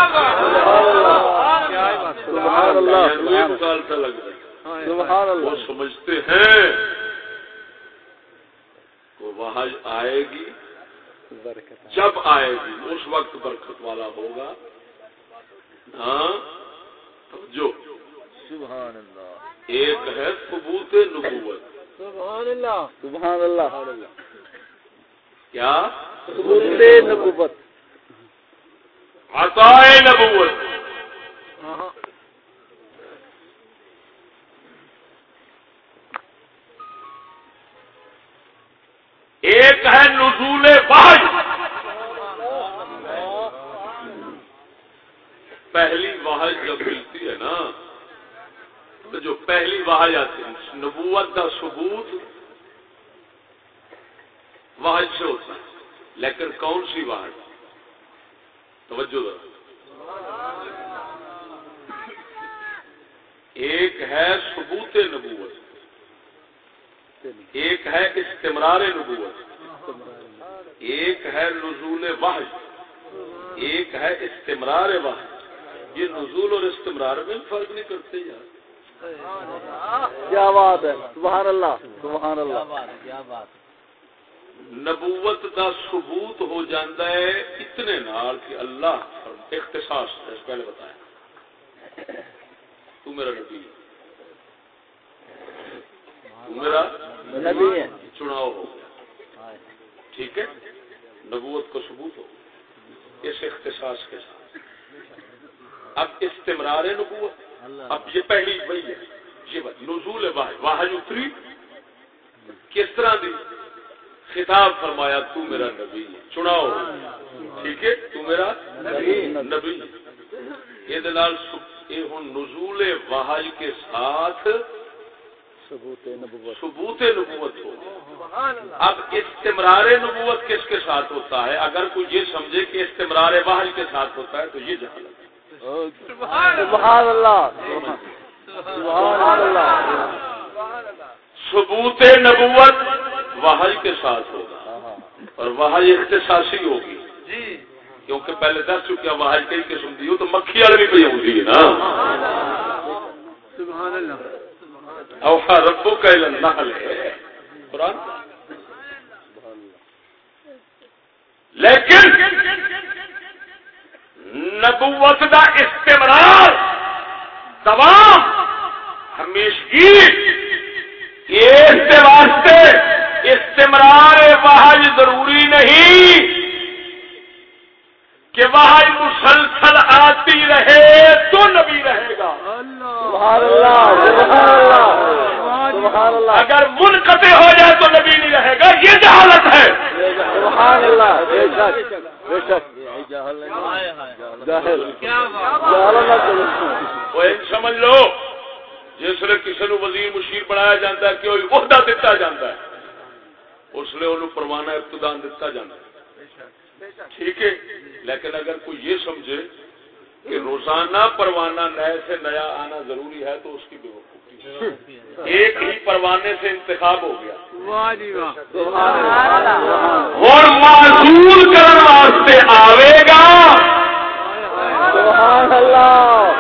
سبحان اللہ! یہ مکالتا لگ رہا ہے سبحان وہ اللہ سمجھتے ہیں۔ کہ وہاں آئے گی۔ جب آئے گی اس وقت برکت والا ہوگا۔ ہاں؟ جو سبحان اللہ۔ ایک ہے ثبوت نبوت۔ سبحان اللہ۔ سبحان اللہ۔ کیا؟ ثبوت نبوت۔ عطائے نبوت۔ نبوت کا ثبوت وحی سے ہوتا ہے، لیکن کون سی وحی توجہ ذرا ایک ہے ثبوت نبوت، ایک ہے استمرار نبوت، ایک ہے نزول وحی، ایک ہے استمرار وحی۔ یہ نزول اور استمرار میں فرق نہیں کرتے یار۔ کیا بات ہے؟ سبحان اللہ سبحان اللہ۔ نبوت کا ثبوت ہو جاتا ہے اتنے نال کہ اللہ اختصاص ہے پہلے بتایا تو میرا نبی ہے۔ تو میرا نبی ہے۔ چناؤ ہو۔ گیا ٹھیک ہے؟ نبوت کو ثبوت ہو۔ گیا اس اختصاص کے ساتھ۔ اب استمرار نبوت۔ اب یہ پہلی وہی ہے۔ یہ نزول واحد واحد اتری۔ کس طرح دی؟ خطاب فرمایا تو میرا نبی ہے۔ چناؤ۔ ٹھیک ہے؟ تو میرا نبی یہ دلال یہ نزول واحد کے ساتھ ثبوت نبوت۔ ثبوت نبوت ہو۔ اب استمرار نبوت کس کے ساتھ ہوتا ہے؟ اگر کوئی یہ سمجھے کہ استمرار واحد کے ساتھ ہوتا ہے تو یہ جہالت ہے۔ سبحان اللہ. سبحان اللہ. ثبوت نبوت وحی کے ساتھ ہوگا. اور وحی اختصاصی ہوگی. کیونکہ پہلے دس چکیا وحی کئی قسم دی ہو تو مکھی والی بھی پہ ہوتی ہے نا. سبحان اللہ. اوحا ربو کا النحل ہے قرآن لیکن نبوت دا استمرار، دوام، ہمیشگی، اس واسطے استمرار وحج ضروری نہیں کہ وحج مسلسل آتی رہے تو نبی رہے گا۔ سبحان اللہ سبحان اللہ۔ سبحان اللہ. اگر منقطع ہو جائے تو نبی نہیں رہے گا یہ جہالت ہے۔ سبحان اللہ بے شک بے شک۔ سمجھ لو جس لیے کسی نو وزیر مشیر بنایا جاتا ہے کہ وہ عہدہ دیتا جاتا ہے۔ اس لیے انہوں پروانہ ابتدان دیتا جاتا ہے۔ ٹھیک ہے؟ لیکن اگر کوئی یہ سمجھے کہ روزانہ پروانہ نئے سے نیا آنا ضروری ہے تو اس کی بے وقوفی ایک ہی پروانے سے انتخاب ہو گیا۔ جی اور معذور کرنے واسطے آئے گا۔ سبحان اللہ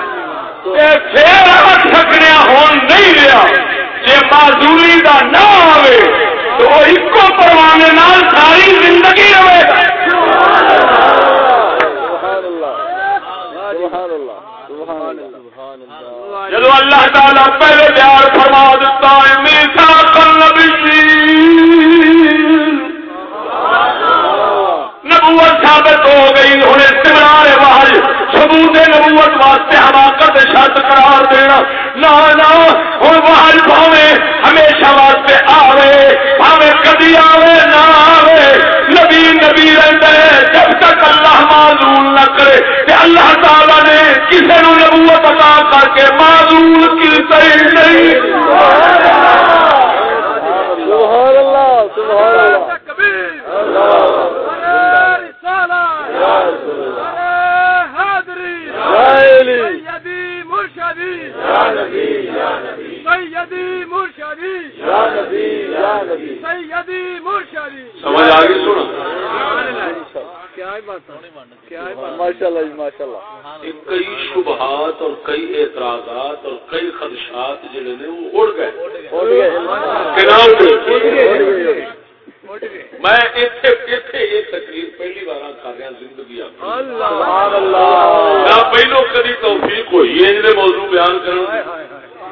تے پھر ہون نہیں رہا۔ جی معذوری دا نہ آوے تو وہ ایک پروانے نال ساری زندگی رہے گا۔ سبحان اللہ۔ سبحان اللہ۔ سبحان اللہ۔ سبحان اللہ. جدو اللہ تعالی پہلے پیار فرما دیتا ہے، میثاق النبیین نبوت ثابت ہو گئی ہوں استمرار محل ثبوت نبوت واسطے حماقت شرط قرار دینا۔ نہ نہ، ہوں محل پاوے ہمیشہ واسطے آوے پاوے کدی آوے نہ آوے نبی نبی رہتا ہے جب تک اللہ معذول نہ کرے کہ اللہ تعالی نے کسی نو نبوت عطا کر کے معذول کی صحیح نہیں. سبحان اللہ سبحان اللہ سیدی مرشدی سمجھ آ گئی سنا ماشاء اللہ ماشاء اللہ کئی شبہات اور کئی اعتراضات اور کئی خدشات جڑے نے وہ اڑ گئے۔ میں تقریر پہلی بار کر رہا زندگی اپنی سبحان اللہ۔ نہ پہلو کدی توفیق ہوئی ہے موضوع بیان کرنے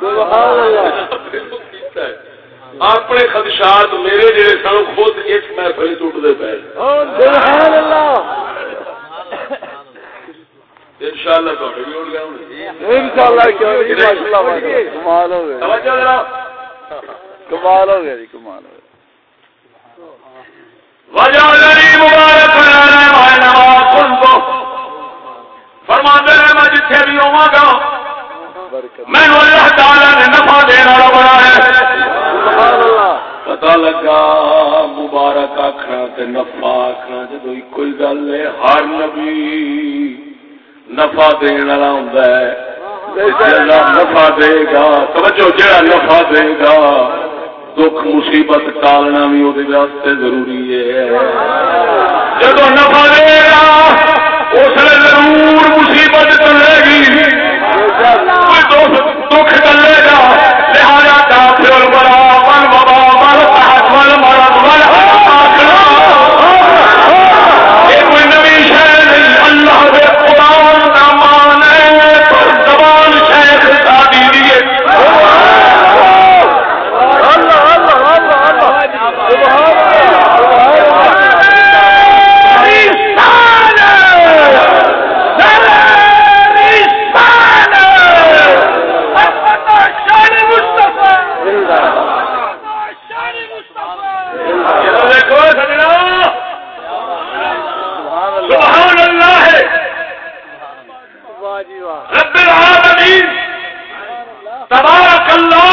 اپنے خدشات میرے جڑے سن خود اس محفل ٹوٹتے پے۔ سبحان اللہ۔ ان شاء جی ماشاء اللہ ماشاء اللہ کمال ہو گیا۔ توجہ ذرا۔ کمال ہو گیا جی کمال ہو گیا۔ وجعلني مباركا اينما كنت فرماتے ہیں میں جتھے بھی گا اللہ تعالی نے نفع دینے والا بنایا ہے۔ پتا لگا مبارک آخنا تے نفع آخنا جدو کوئی گل ہے ہر نبی نفع دین والا جڑا نفع دے گا توجہ جڑا نفع دے گا دکھ مصیبت ٹالنا بھی وہ واسطے ضروری ہے۔ جدو نفع دے گا اس لیے ضرور مصیبت چلے گی۔ دکھ چلے گا لہذا کافر بڑا اللہ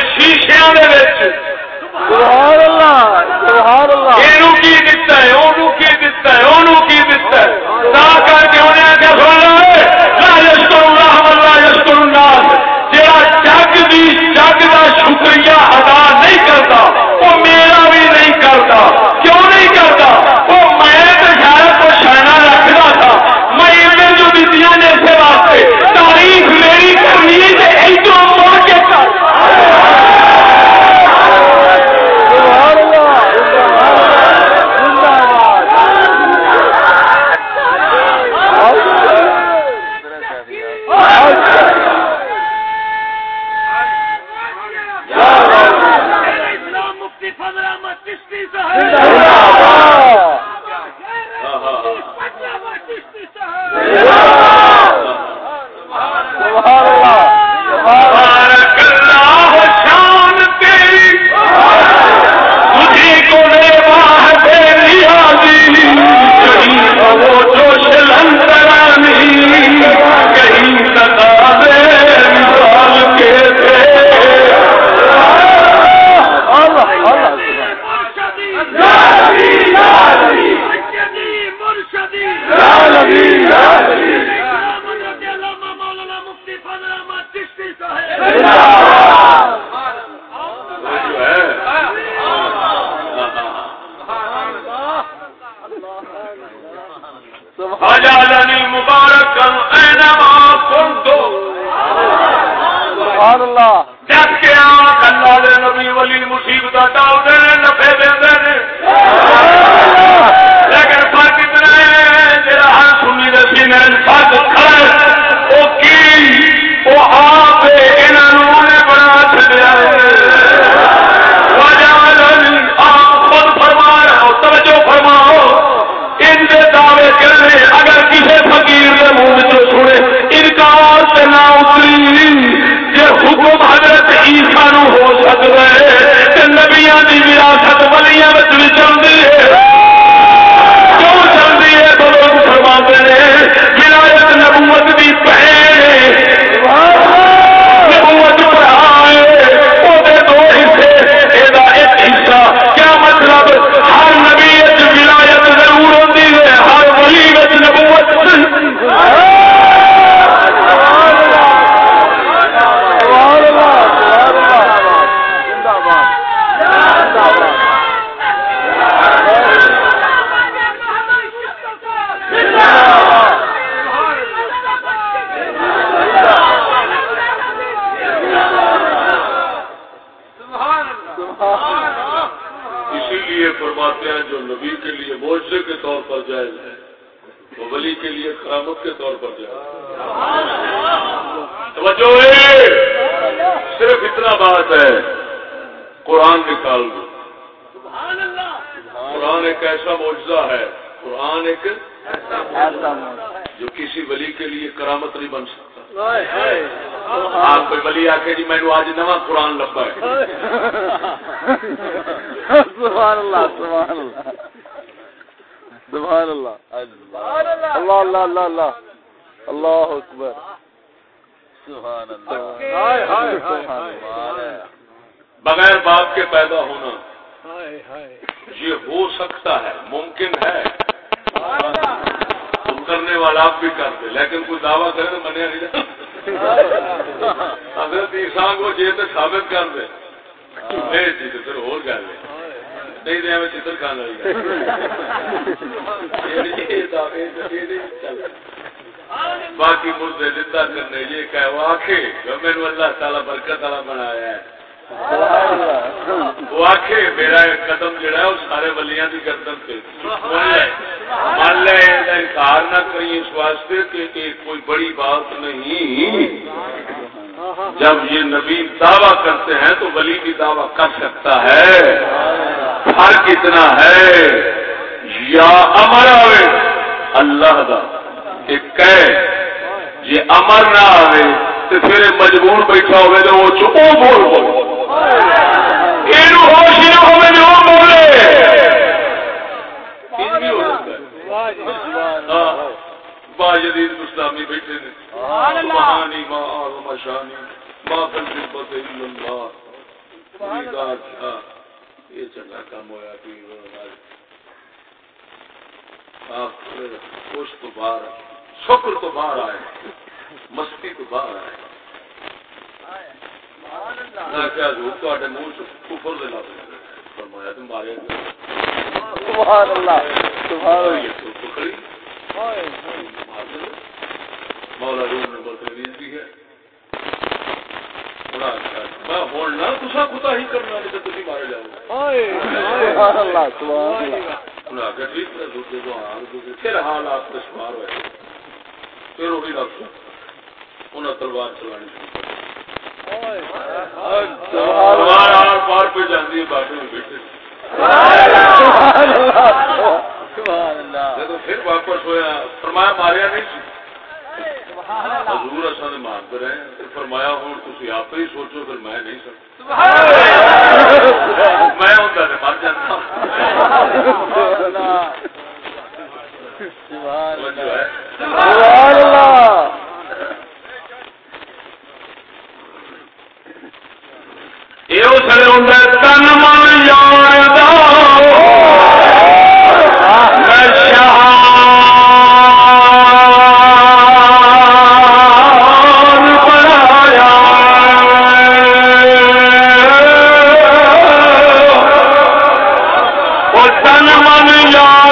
شیشیا اللہ یہ کی دتا ہے وہ کی دتا ہے وہ کی دتا ہے۔ بات ہے قرآن نکال دو قرآن ایک ایسا معجزہ ہے قرآن ایک جو کسی ولی کے لیے کرامت نہیں بن سکتا آپ کوئی ولی آ کے جی میں آج نواں قرآن لبا ہے سبحان اللہ سبحان اللہ سبحان اللہ اللہ اللہ اللہ اللہ اللہ اکبر سبحان اللہ سبحان اللہ بغیر باپ کے پیدا ہونا یہ ہو سکتا ہے ممکن ہے تم کرنے والا آپ بھی کر دے لیکن کوئی دعویٰ کرے تو منیا نہیں حضرت عیسیٰ کو جی تو ثابت کر دے نہیں جی تو پھر اور گل ہے نہیں تو ہمیں چتر کھانا باقی مردے زندہ کرنے، یہ کہ وہ آخے میرے اللہ تعالیٰ برکت والا بنایا ہے۔ وہ آخ میرا قدم جڑا ہے وہ سارے ولیاں کی گردن پہ مان لے انکار نہ کری اس واسطے کہ کوئی بڑی بات نہیں۔ جب یہ نبی دعویٰ کرتے ہیں تو ولی بھی دعویٰ کر سکتا ہے۔ فرق اتنا ہے۔ یا امر آئے اللہ دا۔ کہ یہ امر نہ آئے تو پھر مجبور بیٹھا ہوئے تو وہ چپو بول بول ہوش نہ ہوئے تو وہ بولے۔ با جدید اسلامی بیٹھے نے۔ سبحانی ما آغم شانی ما فل جبت الا اللہ۔ یہ چنگا کام ہویا کہ آپ خوش تو باہر شکر تو باہر آئے مستی تو باہر آئے۔ فرمایا تم مارے سبحان اللہ سبحان اللہ۔ مولا روم نے بلتویز بھی ہے۔ بڑا اچھا میں ہوں نہ تسا کتا ہی کرنا نہیں تو تھی مارے جاؤ۔ سبحان اللہ سبحان اللہ۔ انہیں آگے ٹھیک ہے دوسرے کو حال دوسرے پھر حالات دشوار ہوئے۔ پھر وہی رکھ انہیں تلوار چلانی تلوار آر پار پہ جاندی ہے باتیں میں بیٹھے۔ سبحان اللہ۔ جب پھر واپس ہویا فرمایا ماریا نہیں حضور اصل نے مانتے رہے فرمایا ہوں تھی آپ ہی سوچو پھر میں نہیں سکتا میں تو مر جاتا سبحان اللہ۔ یہ اس نے ہوں تن من یار تن من یار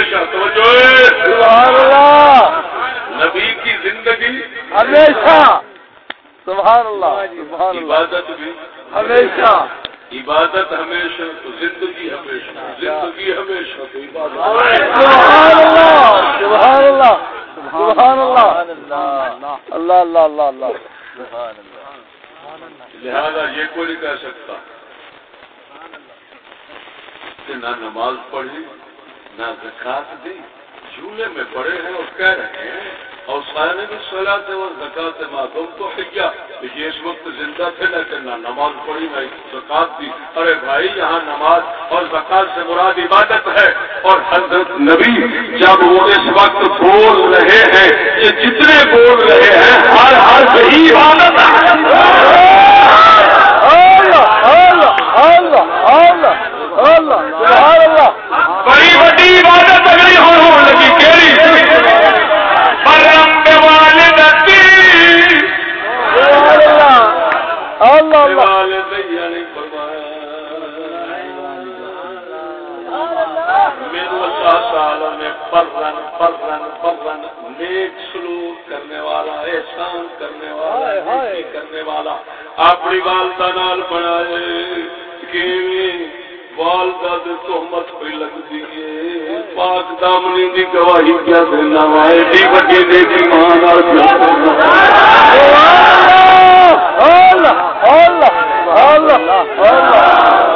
توجہ سبحان اللہ۔ نبی کی زندگی۔ ہمیشہ۔ سبحان اللہ سبحان اللہ۔ عبادت بھی۔ ہمیشہ۔ عبادت ہمیشہ تو زندگی ہمیشہ زندگی ہمیشہ تو عبادت۔ سبحان اللہ سبحان اللہ سبحان اللہ۔ اللہ اللہ اللہ اللہ۔ لہذا یہ کوئی نہیں کہہ سکتا کہ نہ نماز پڑھی نہ زکات دی۔ جھولے میں پڑے ہیں اور کہہ رہے ہیں، اور سائنے بھی سلا تھے اور زکات معلوم تو ہے کیا؟ یہ اس وقت زندہ تھے نہ کہ نہ نماز پڑھی، نہ زکات دی۔ ارے بھائی، یہاں نماز اور زکات سے مراد عبادت ہے۔ اور حضرت نبی جب وہ اس وقت بول رہے ہیں، یہ جتنے بول رہے ہیں، ہر ہر صحیح عبادت ہے۔ اللہ اللہ اللہ اللہ اللہ اللہ۔ بڑی بڑی عبادت اگلی ہو ہو لگی کیڑی؟ مرم کے والدتی سبحان اللہ۔ اللہ اللہ والدیا نے فرمایا میرے اللہ تعالی نے پرن پرن پرن نیک سلوک کرنے والا احسان کرنے والا کرنے والا اپنی والدہ نال بنائے والدہ دے تہمت پہ لگدی ہے پاک دامنی دی گواہی کیا دینا وا ایڈی وڈی نیکی ماں نال اللہ اللہ اللہ اللہ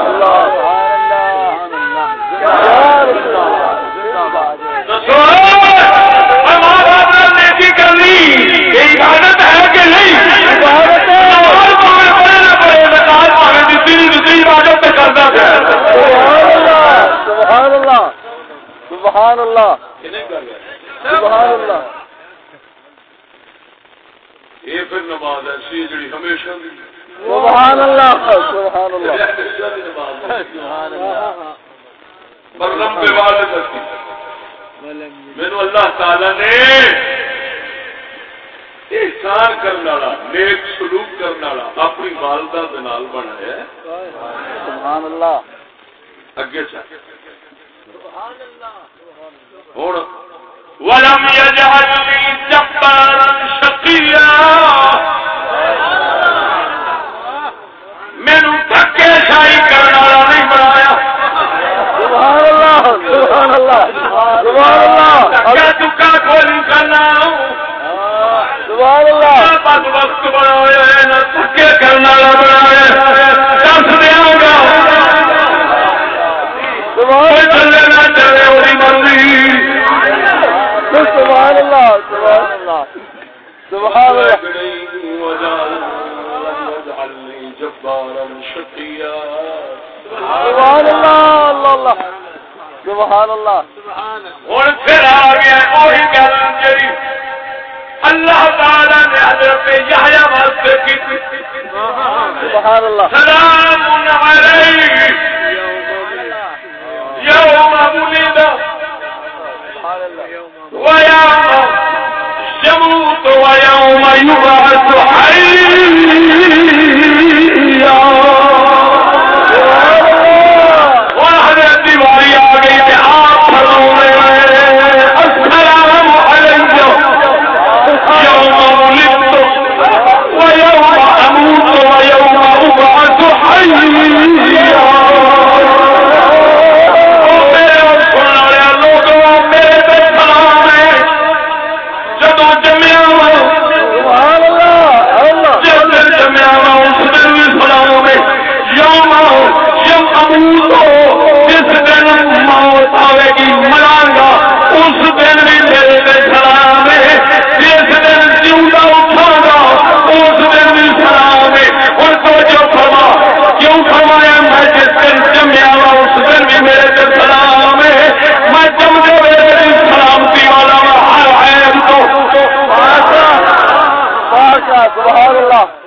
ہے سبحان اللہ. سبحان اللہ. سبحان اللہ. یہ پھر نماز ایسی ہے جڑی ہمیشہ دی. سبحان اللہ. سبحان اللہ. نماز ہے۔ مرلم پہ والد میرے اللہ تعالی نے احسان کرنے والا نیک سلوک کرنے والا اپنی والدہ کے نال بنایا سبحان اللہ اگے چل۔ ہوں ولم يجعلني جبارا شقيا دھکے شاہی کرنے والا نہیں بنایا۔ سبحان اللہ سبحان اللہ سبحان اللہ دکا کوئی کرنا سبحان اللہ. بد وقت بنایا ہے نہ دھکے کرنے والا بنایا دس دیا گا۔ سبحان اللہ. چلے نہ چلے وہی مرضی۔ سبحان اللہ سبحان اللہ. سبحان اللہ. سبحان اللہ اللہ اللہ. سبحان اللہ. ہوں پھر آ گیا وہی گل جی اللہ تعالی نے حضرت یحییٰ واسطے کی سبحان اللہ۔ سلام علیہ۔ یوم ولد۔ ويوم يموت ويوم يبعث حيا یا نہیں سبحان اللہ۔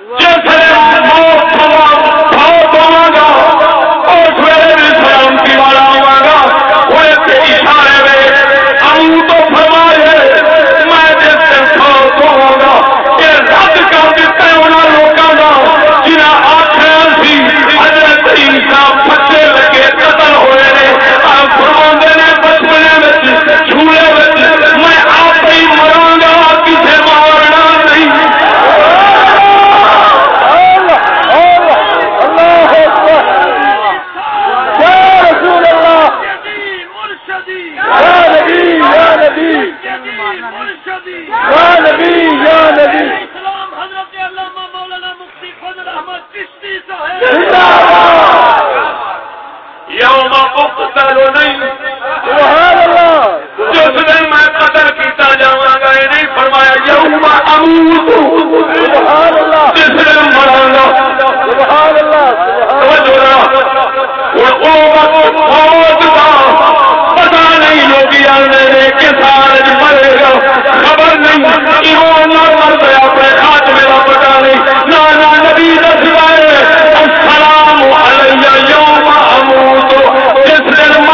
السلام علیہ یوم اموت جس دن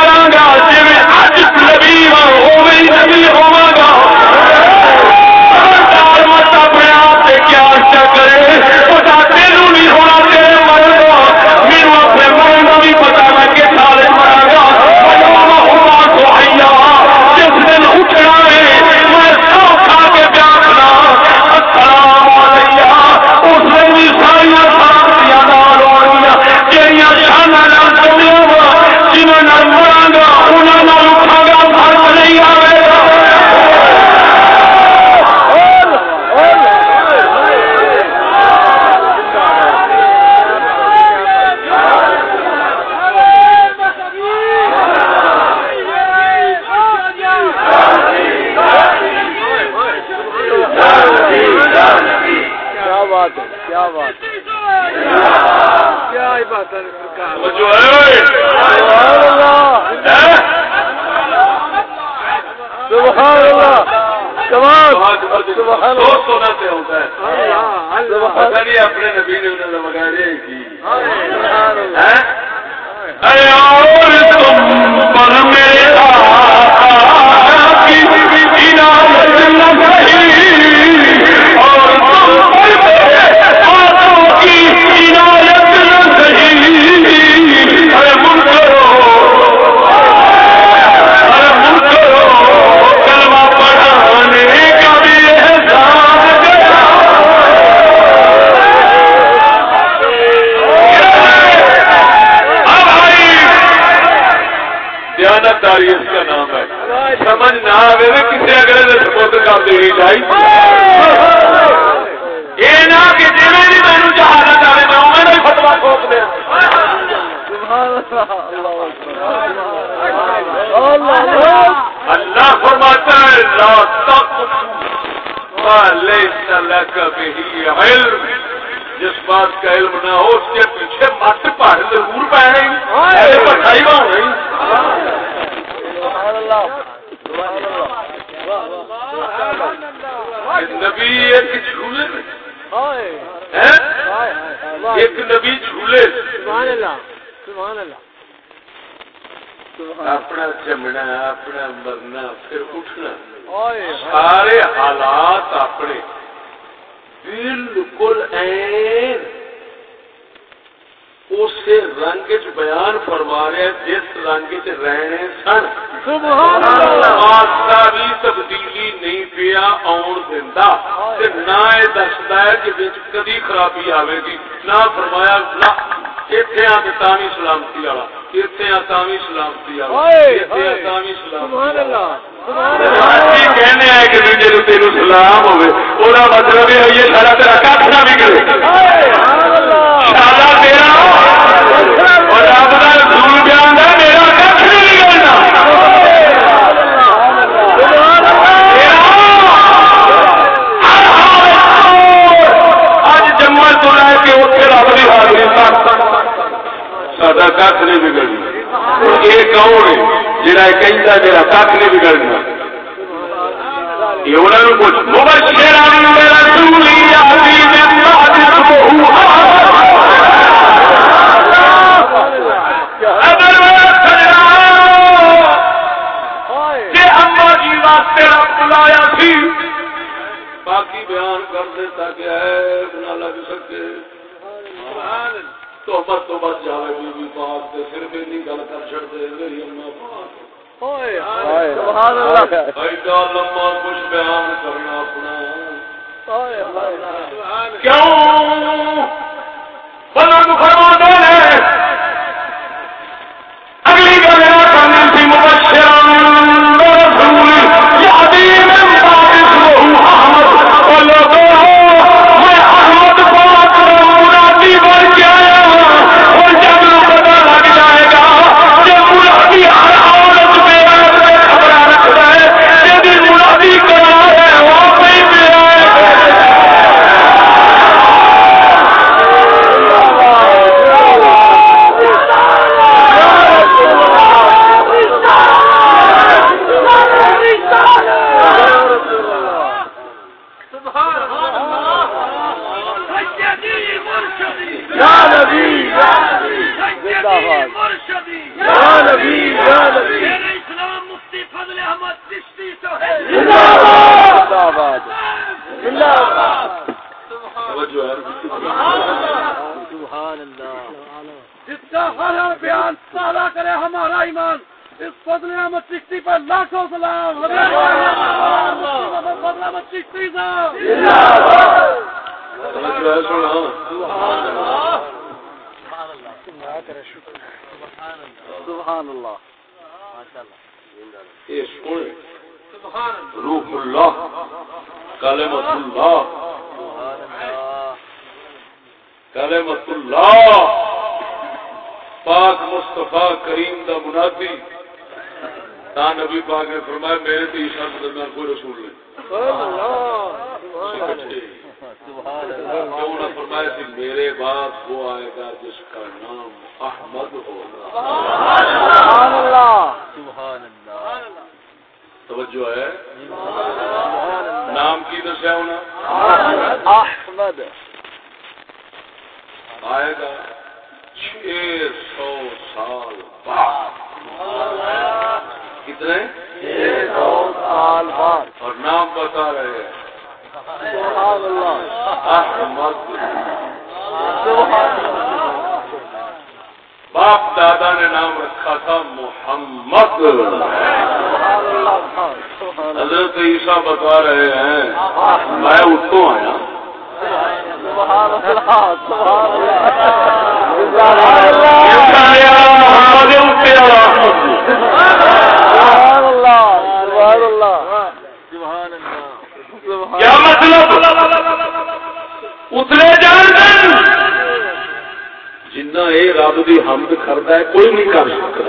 رب کرتا ہے، کوئی نہیں کر سکتا۔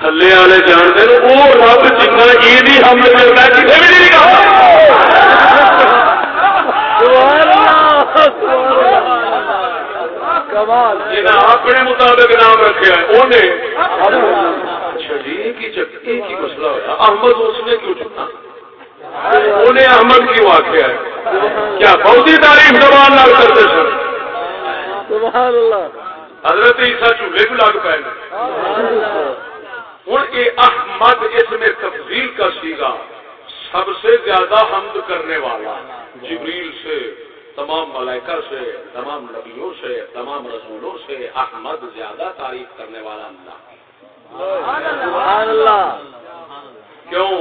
تھلے والے جانتے ہیں، وہ رب جنہ یہ حمد کرتا ہے، کسی بھی نہیں کرتا اپنے مطابق نام رکھے ہیں انہیں اچھا جی مسئلہ ہوا احمد اس نے کیوں چنا انہیں احمد کیوں آخیا ہے۔ کیا بہت ہی تعریف زبان نہ کرتے سن؟ حضرت عیسیٰ چولہے بھی لگ پائے ہوں یہ احمد اس میں تفضیل کا سیگا سب سے زیادہ حمد کرنے والا۔ جبریل سے تمام ملائکہ سے تمام نبیوں سے تمام رسولوں سے احمد زیادہ تعریف کرنے والا اللہ۔ کیوں؟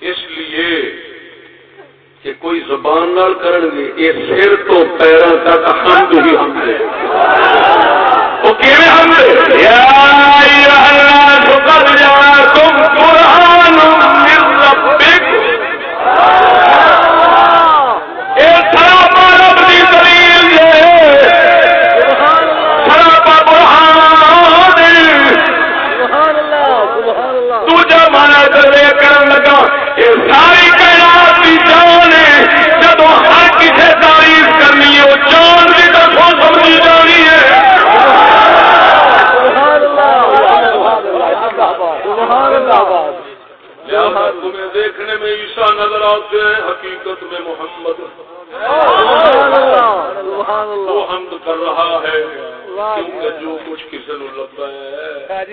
اس لیے کہ کوئی زبان نال کرن گے یہ سر تو پیروں تک حمد ہی حمد ہے۔ وہ کیویں حمد ہے؟ یا ہے جب ہر کسی تعریف کرنی ہے، وہ جان بھی دسوں سمجھی جانی ہے۔ سبحان تمہیں دیکھنے میں عیسیٰ نظر آتے ہیں، حقیقت میں محمد۔ وہ حمد کر رہا ہے۔ جو کچھ کسی نے لگتا ہے۔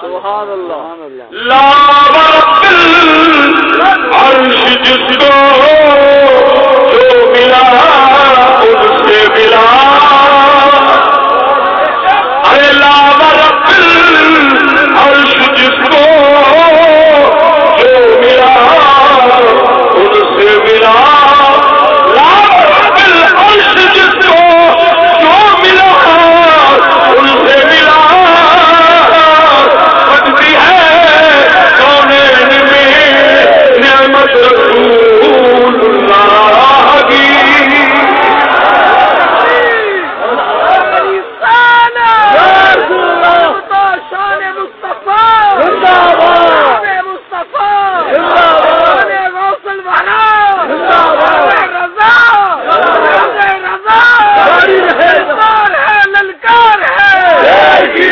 سبحان اللہ۔ لا العرش جس کو جو ملا ان سے ملا۔ ارے لا العرش جس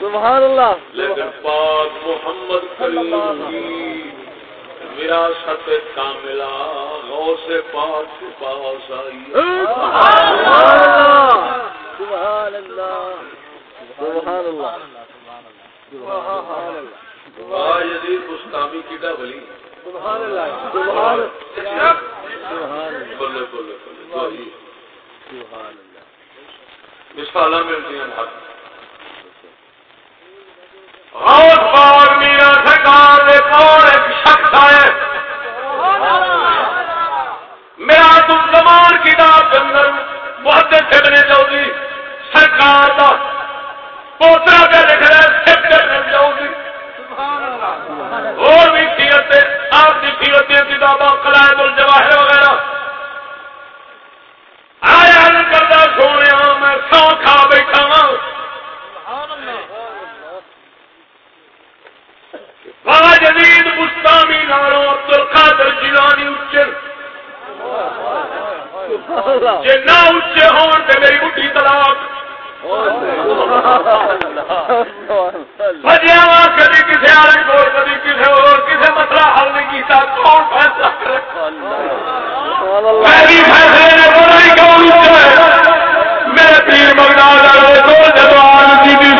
سبحان اللہ. لیکن پاک محمد کریم کی وراثت کاملہ غوث پاک کے پاس آئی سبحان اللہ. سبحان اللہ. یزید بستامی کیڈا ولی؟ سبحان اللہ. سبحان سبحان بولے بولے بولے۔ سبحان اللہ. مثالاں ملتی ہیں حق غوث پاک میرا سرکار دے کول ایک شخص آئے۔ میرا تم زمان کتاب کے اندر محدث ابن جوزی سرکار دا پوترا پہ لکھ رہا ہے سب ابن جوزی۔ اور بھی سیرتیں آپ کی سیرتیں کتاباں، قلائد الجواہر وغیرہ۔ آیا کرتا سونے سو کھا بیٹھا وہاں جدید مستامی نالوں عبد القادر جیلانی اچے جے نہ اچے ہون تے میری بڈھی طلاق۔ بجیا وا کبھی کسی آرن کو کبھی کسی اور کسی مسئلہ حل نہیں کیتا۔ کون فیصلہ کرے؟ پہلی فیصلے نے بولا ہی کون اچھا ہے۔ پیر مغداد والے کو جب آن کی جی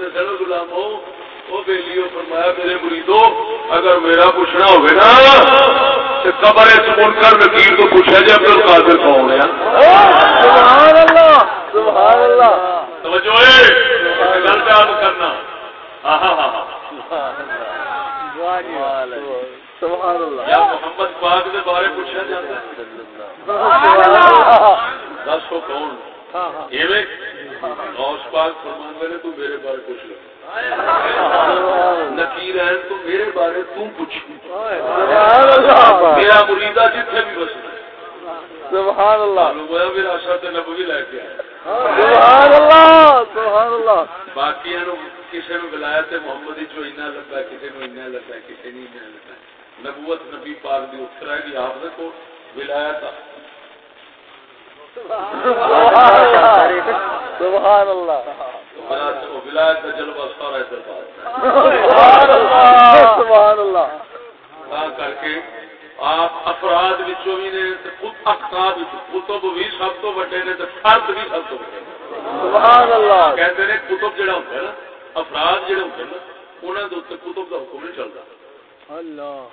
فرمانے سنو غلام ہو وہ بیلیو فرمایا میرے مریدو اگر میرا پوچھنا ہوگا نا تو قبر سمن کر نکیر تو پوچھا جائے عبد القادر کون ہے۔ سبحان اللہ سبحان اللہ۔ توجہ ہے گل یاد کرنا۔ آہا سبحان اللہ۔ یا محمد پاک کے بارے پوچھا جاتا ہے۔ سبحان اللہ۔ کون۔ غوث پاک فرماندے نے تو میرے بارے پوچھ لے نکیر ہے تو میرے بارے تو پوچھ۔ میرا مریدا جتھے بھی بس۔ سبحان اللہ۔ میرا اثر نبوی لے کے سبحان اللہ سبحان اللہ۔ باقی کسی نے ولایت محمد چو لگا کسی نے اینا لگا کسی نے اینا لگا نبوت نبی پاک دی اتر ہے کہ آپ نے کو ولایت سبحان اللہ ولایت کا جلوہ سارا ادھر پاس سبحان اللہ۔ سبحان اللہ کر کے آپ افراد بھی نے تے خود اقطاب کتب بھی سب تو بڑے نے فرد بھی سب تو بڑے سبحان اللہ کہتے ہیں کتب جڑا ہوتا ہے نا افراد جڑے ہوتے ہیں نا انہاں دے اوپر کتب دا حکم نہیں چلتا اللہ۔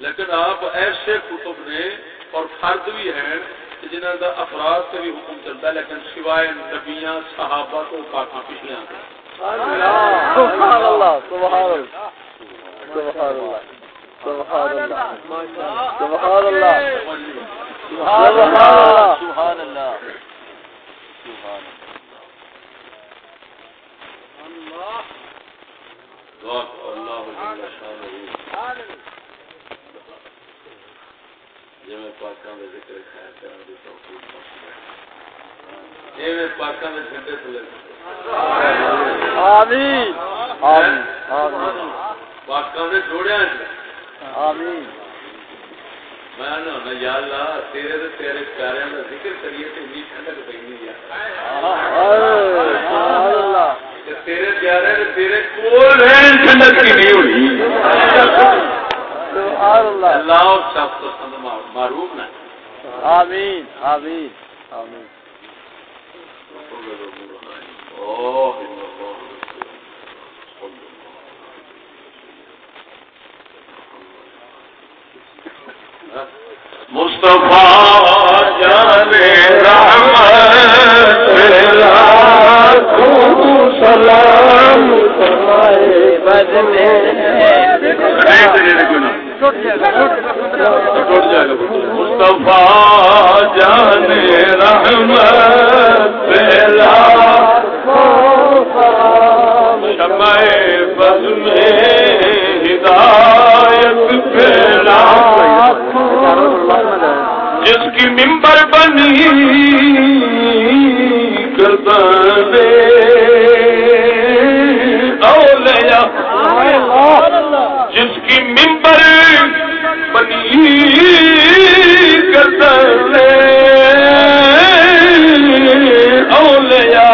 لیکن آپ ایسے کتب نے اور فرد بھی ہیں جنہوں کا افراد سے بھی حکم چلتا ہے لیکن سوائے نبیاں صحابہ تو کافی پچھلے سبحان اللہ سبحان اللہ سبحان اللہ سبحان اللہ سبحان اللہ سبحان اللہ سبحان اللہ جی پاکوں کا ذکر کھایا کرنے کی توفیق جی پاکوں کے جھنڈے تھلے آمین آمین آمین پاکوں کے جوڑیا آمین میں نہ ہونا یا اللہ تیرے تے تیرے پیارے کا ذکر کریے تے انی ٹھنڈک پئی نہیں یار سبحان اللہ تیرے پیارے تیرے کول رہن ٹھنڈک کی نہیں ہوئی سبحان اللہ. اللہ اس شخص کو سند معروف نہ آمین آمین آمین. مصطفیٰ سلام سلام. مصطفیٰ جان پہلا شمع بز میں ہدایت پھیلا جس کی ممبر بنی کی ممبر بنی گزل اولیاء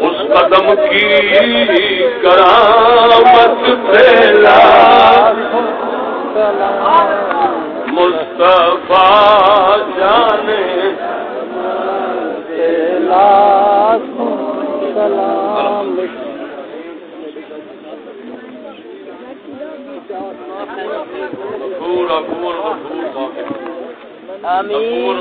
اس قدم کی کرامت پھیلا۔ مصطفیٰ جانے سلام۔ آمین.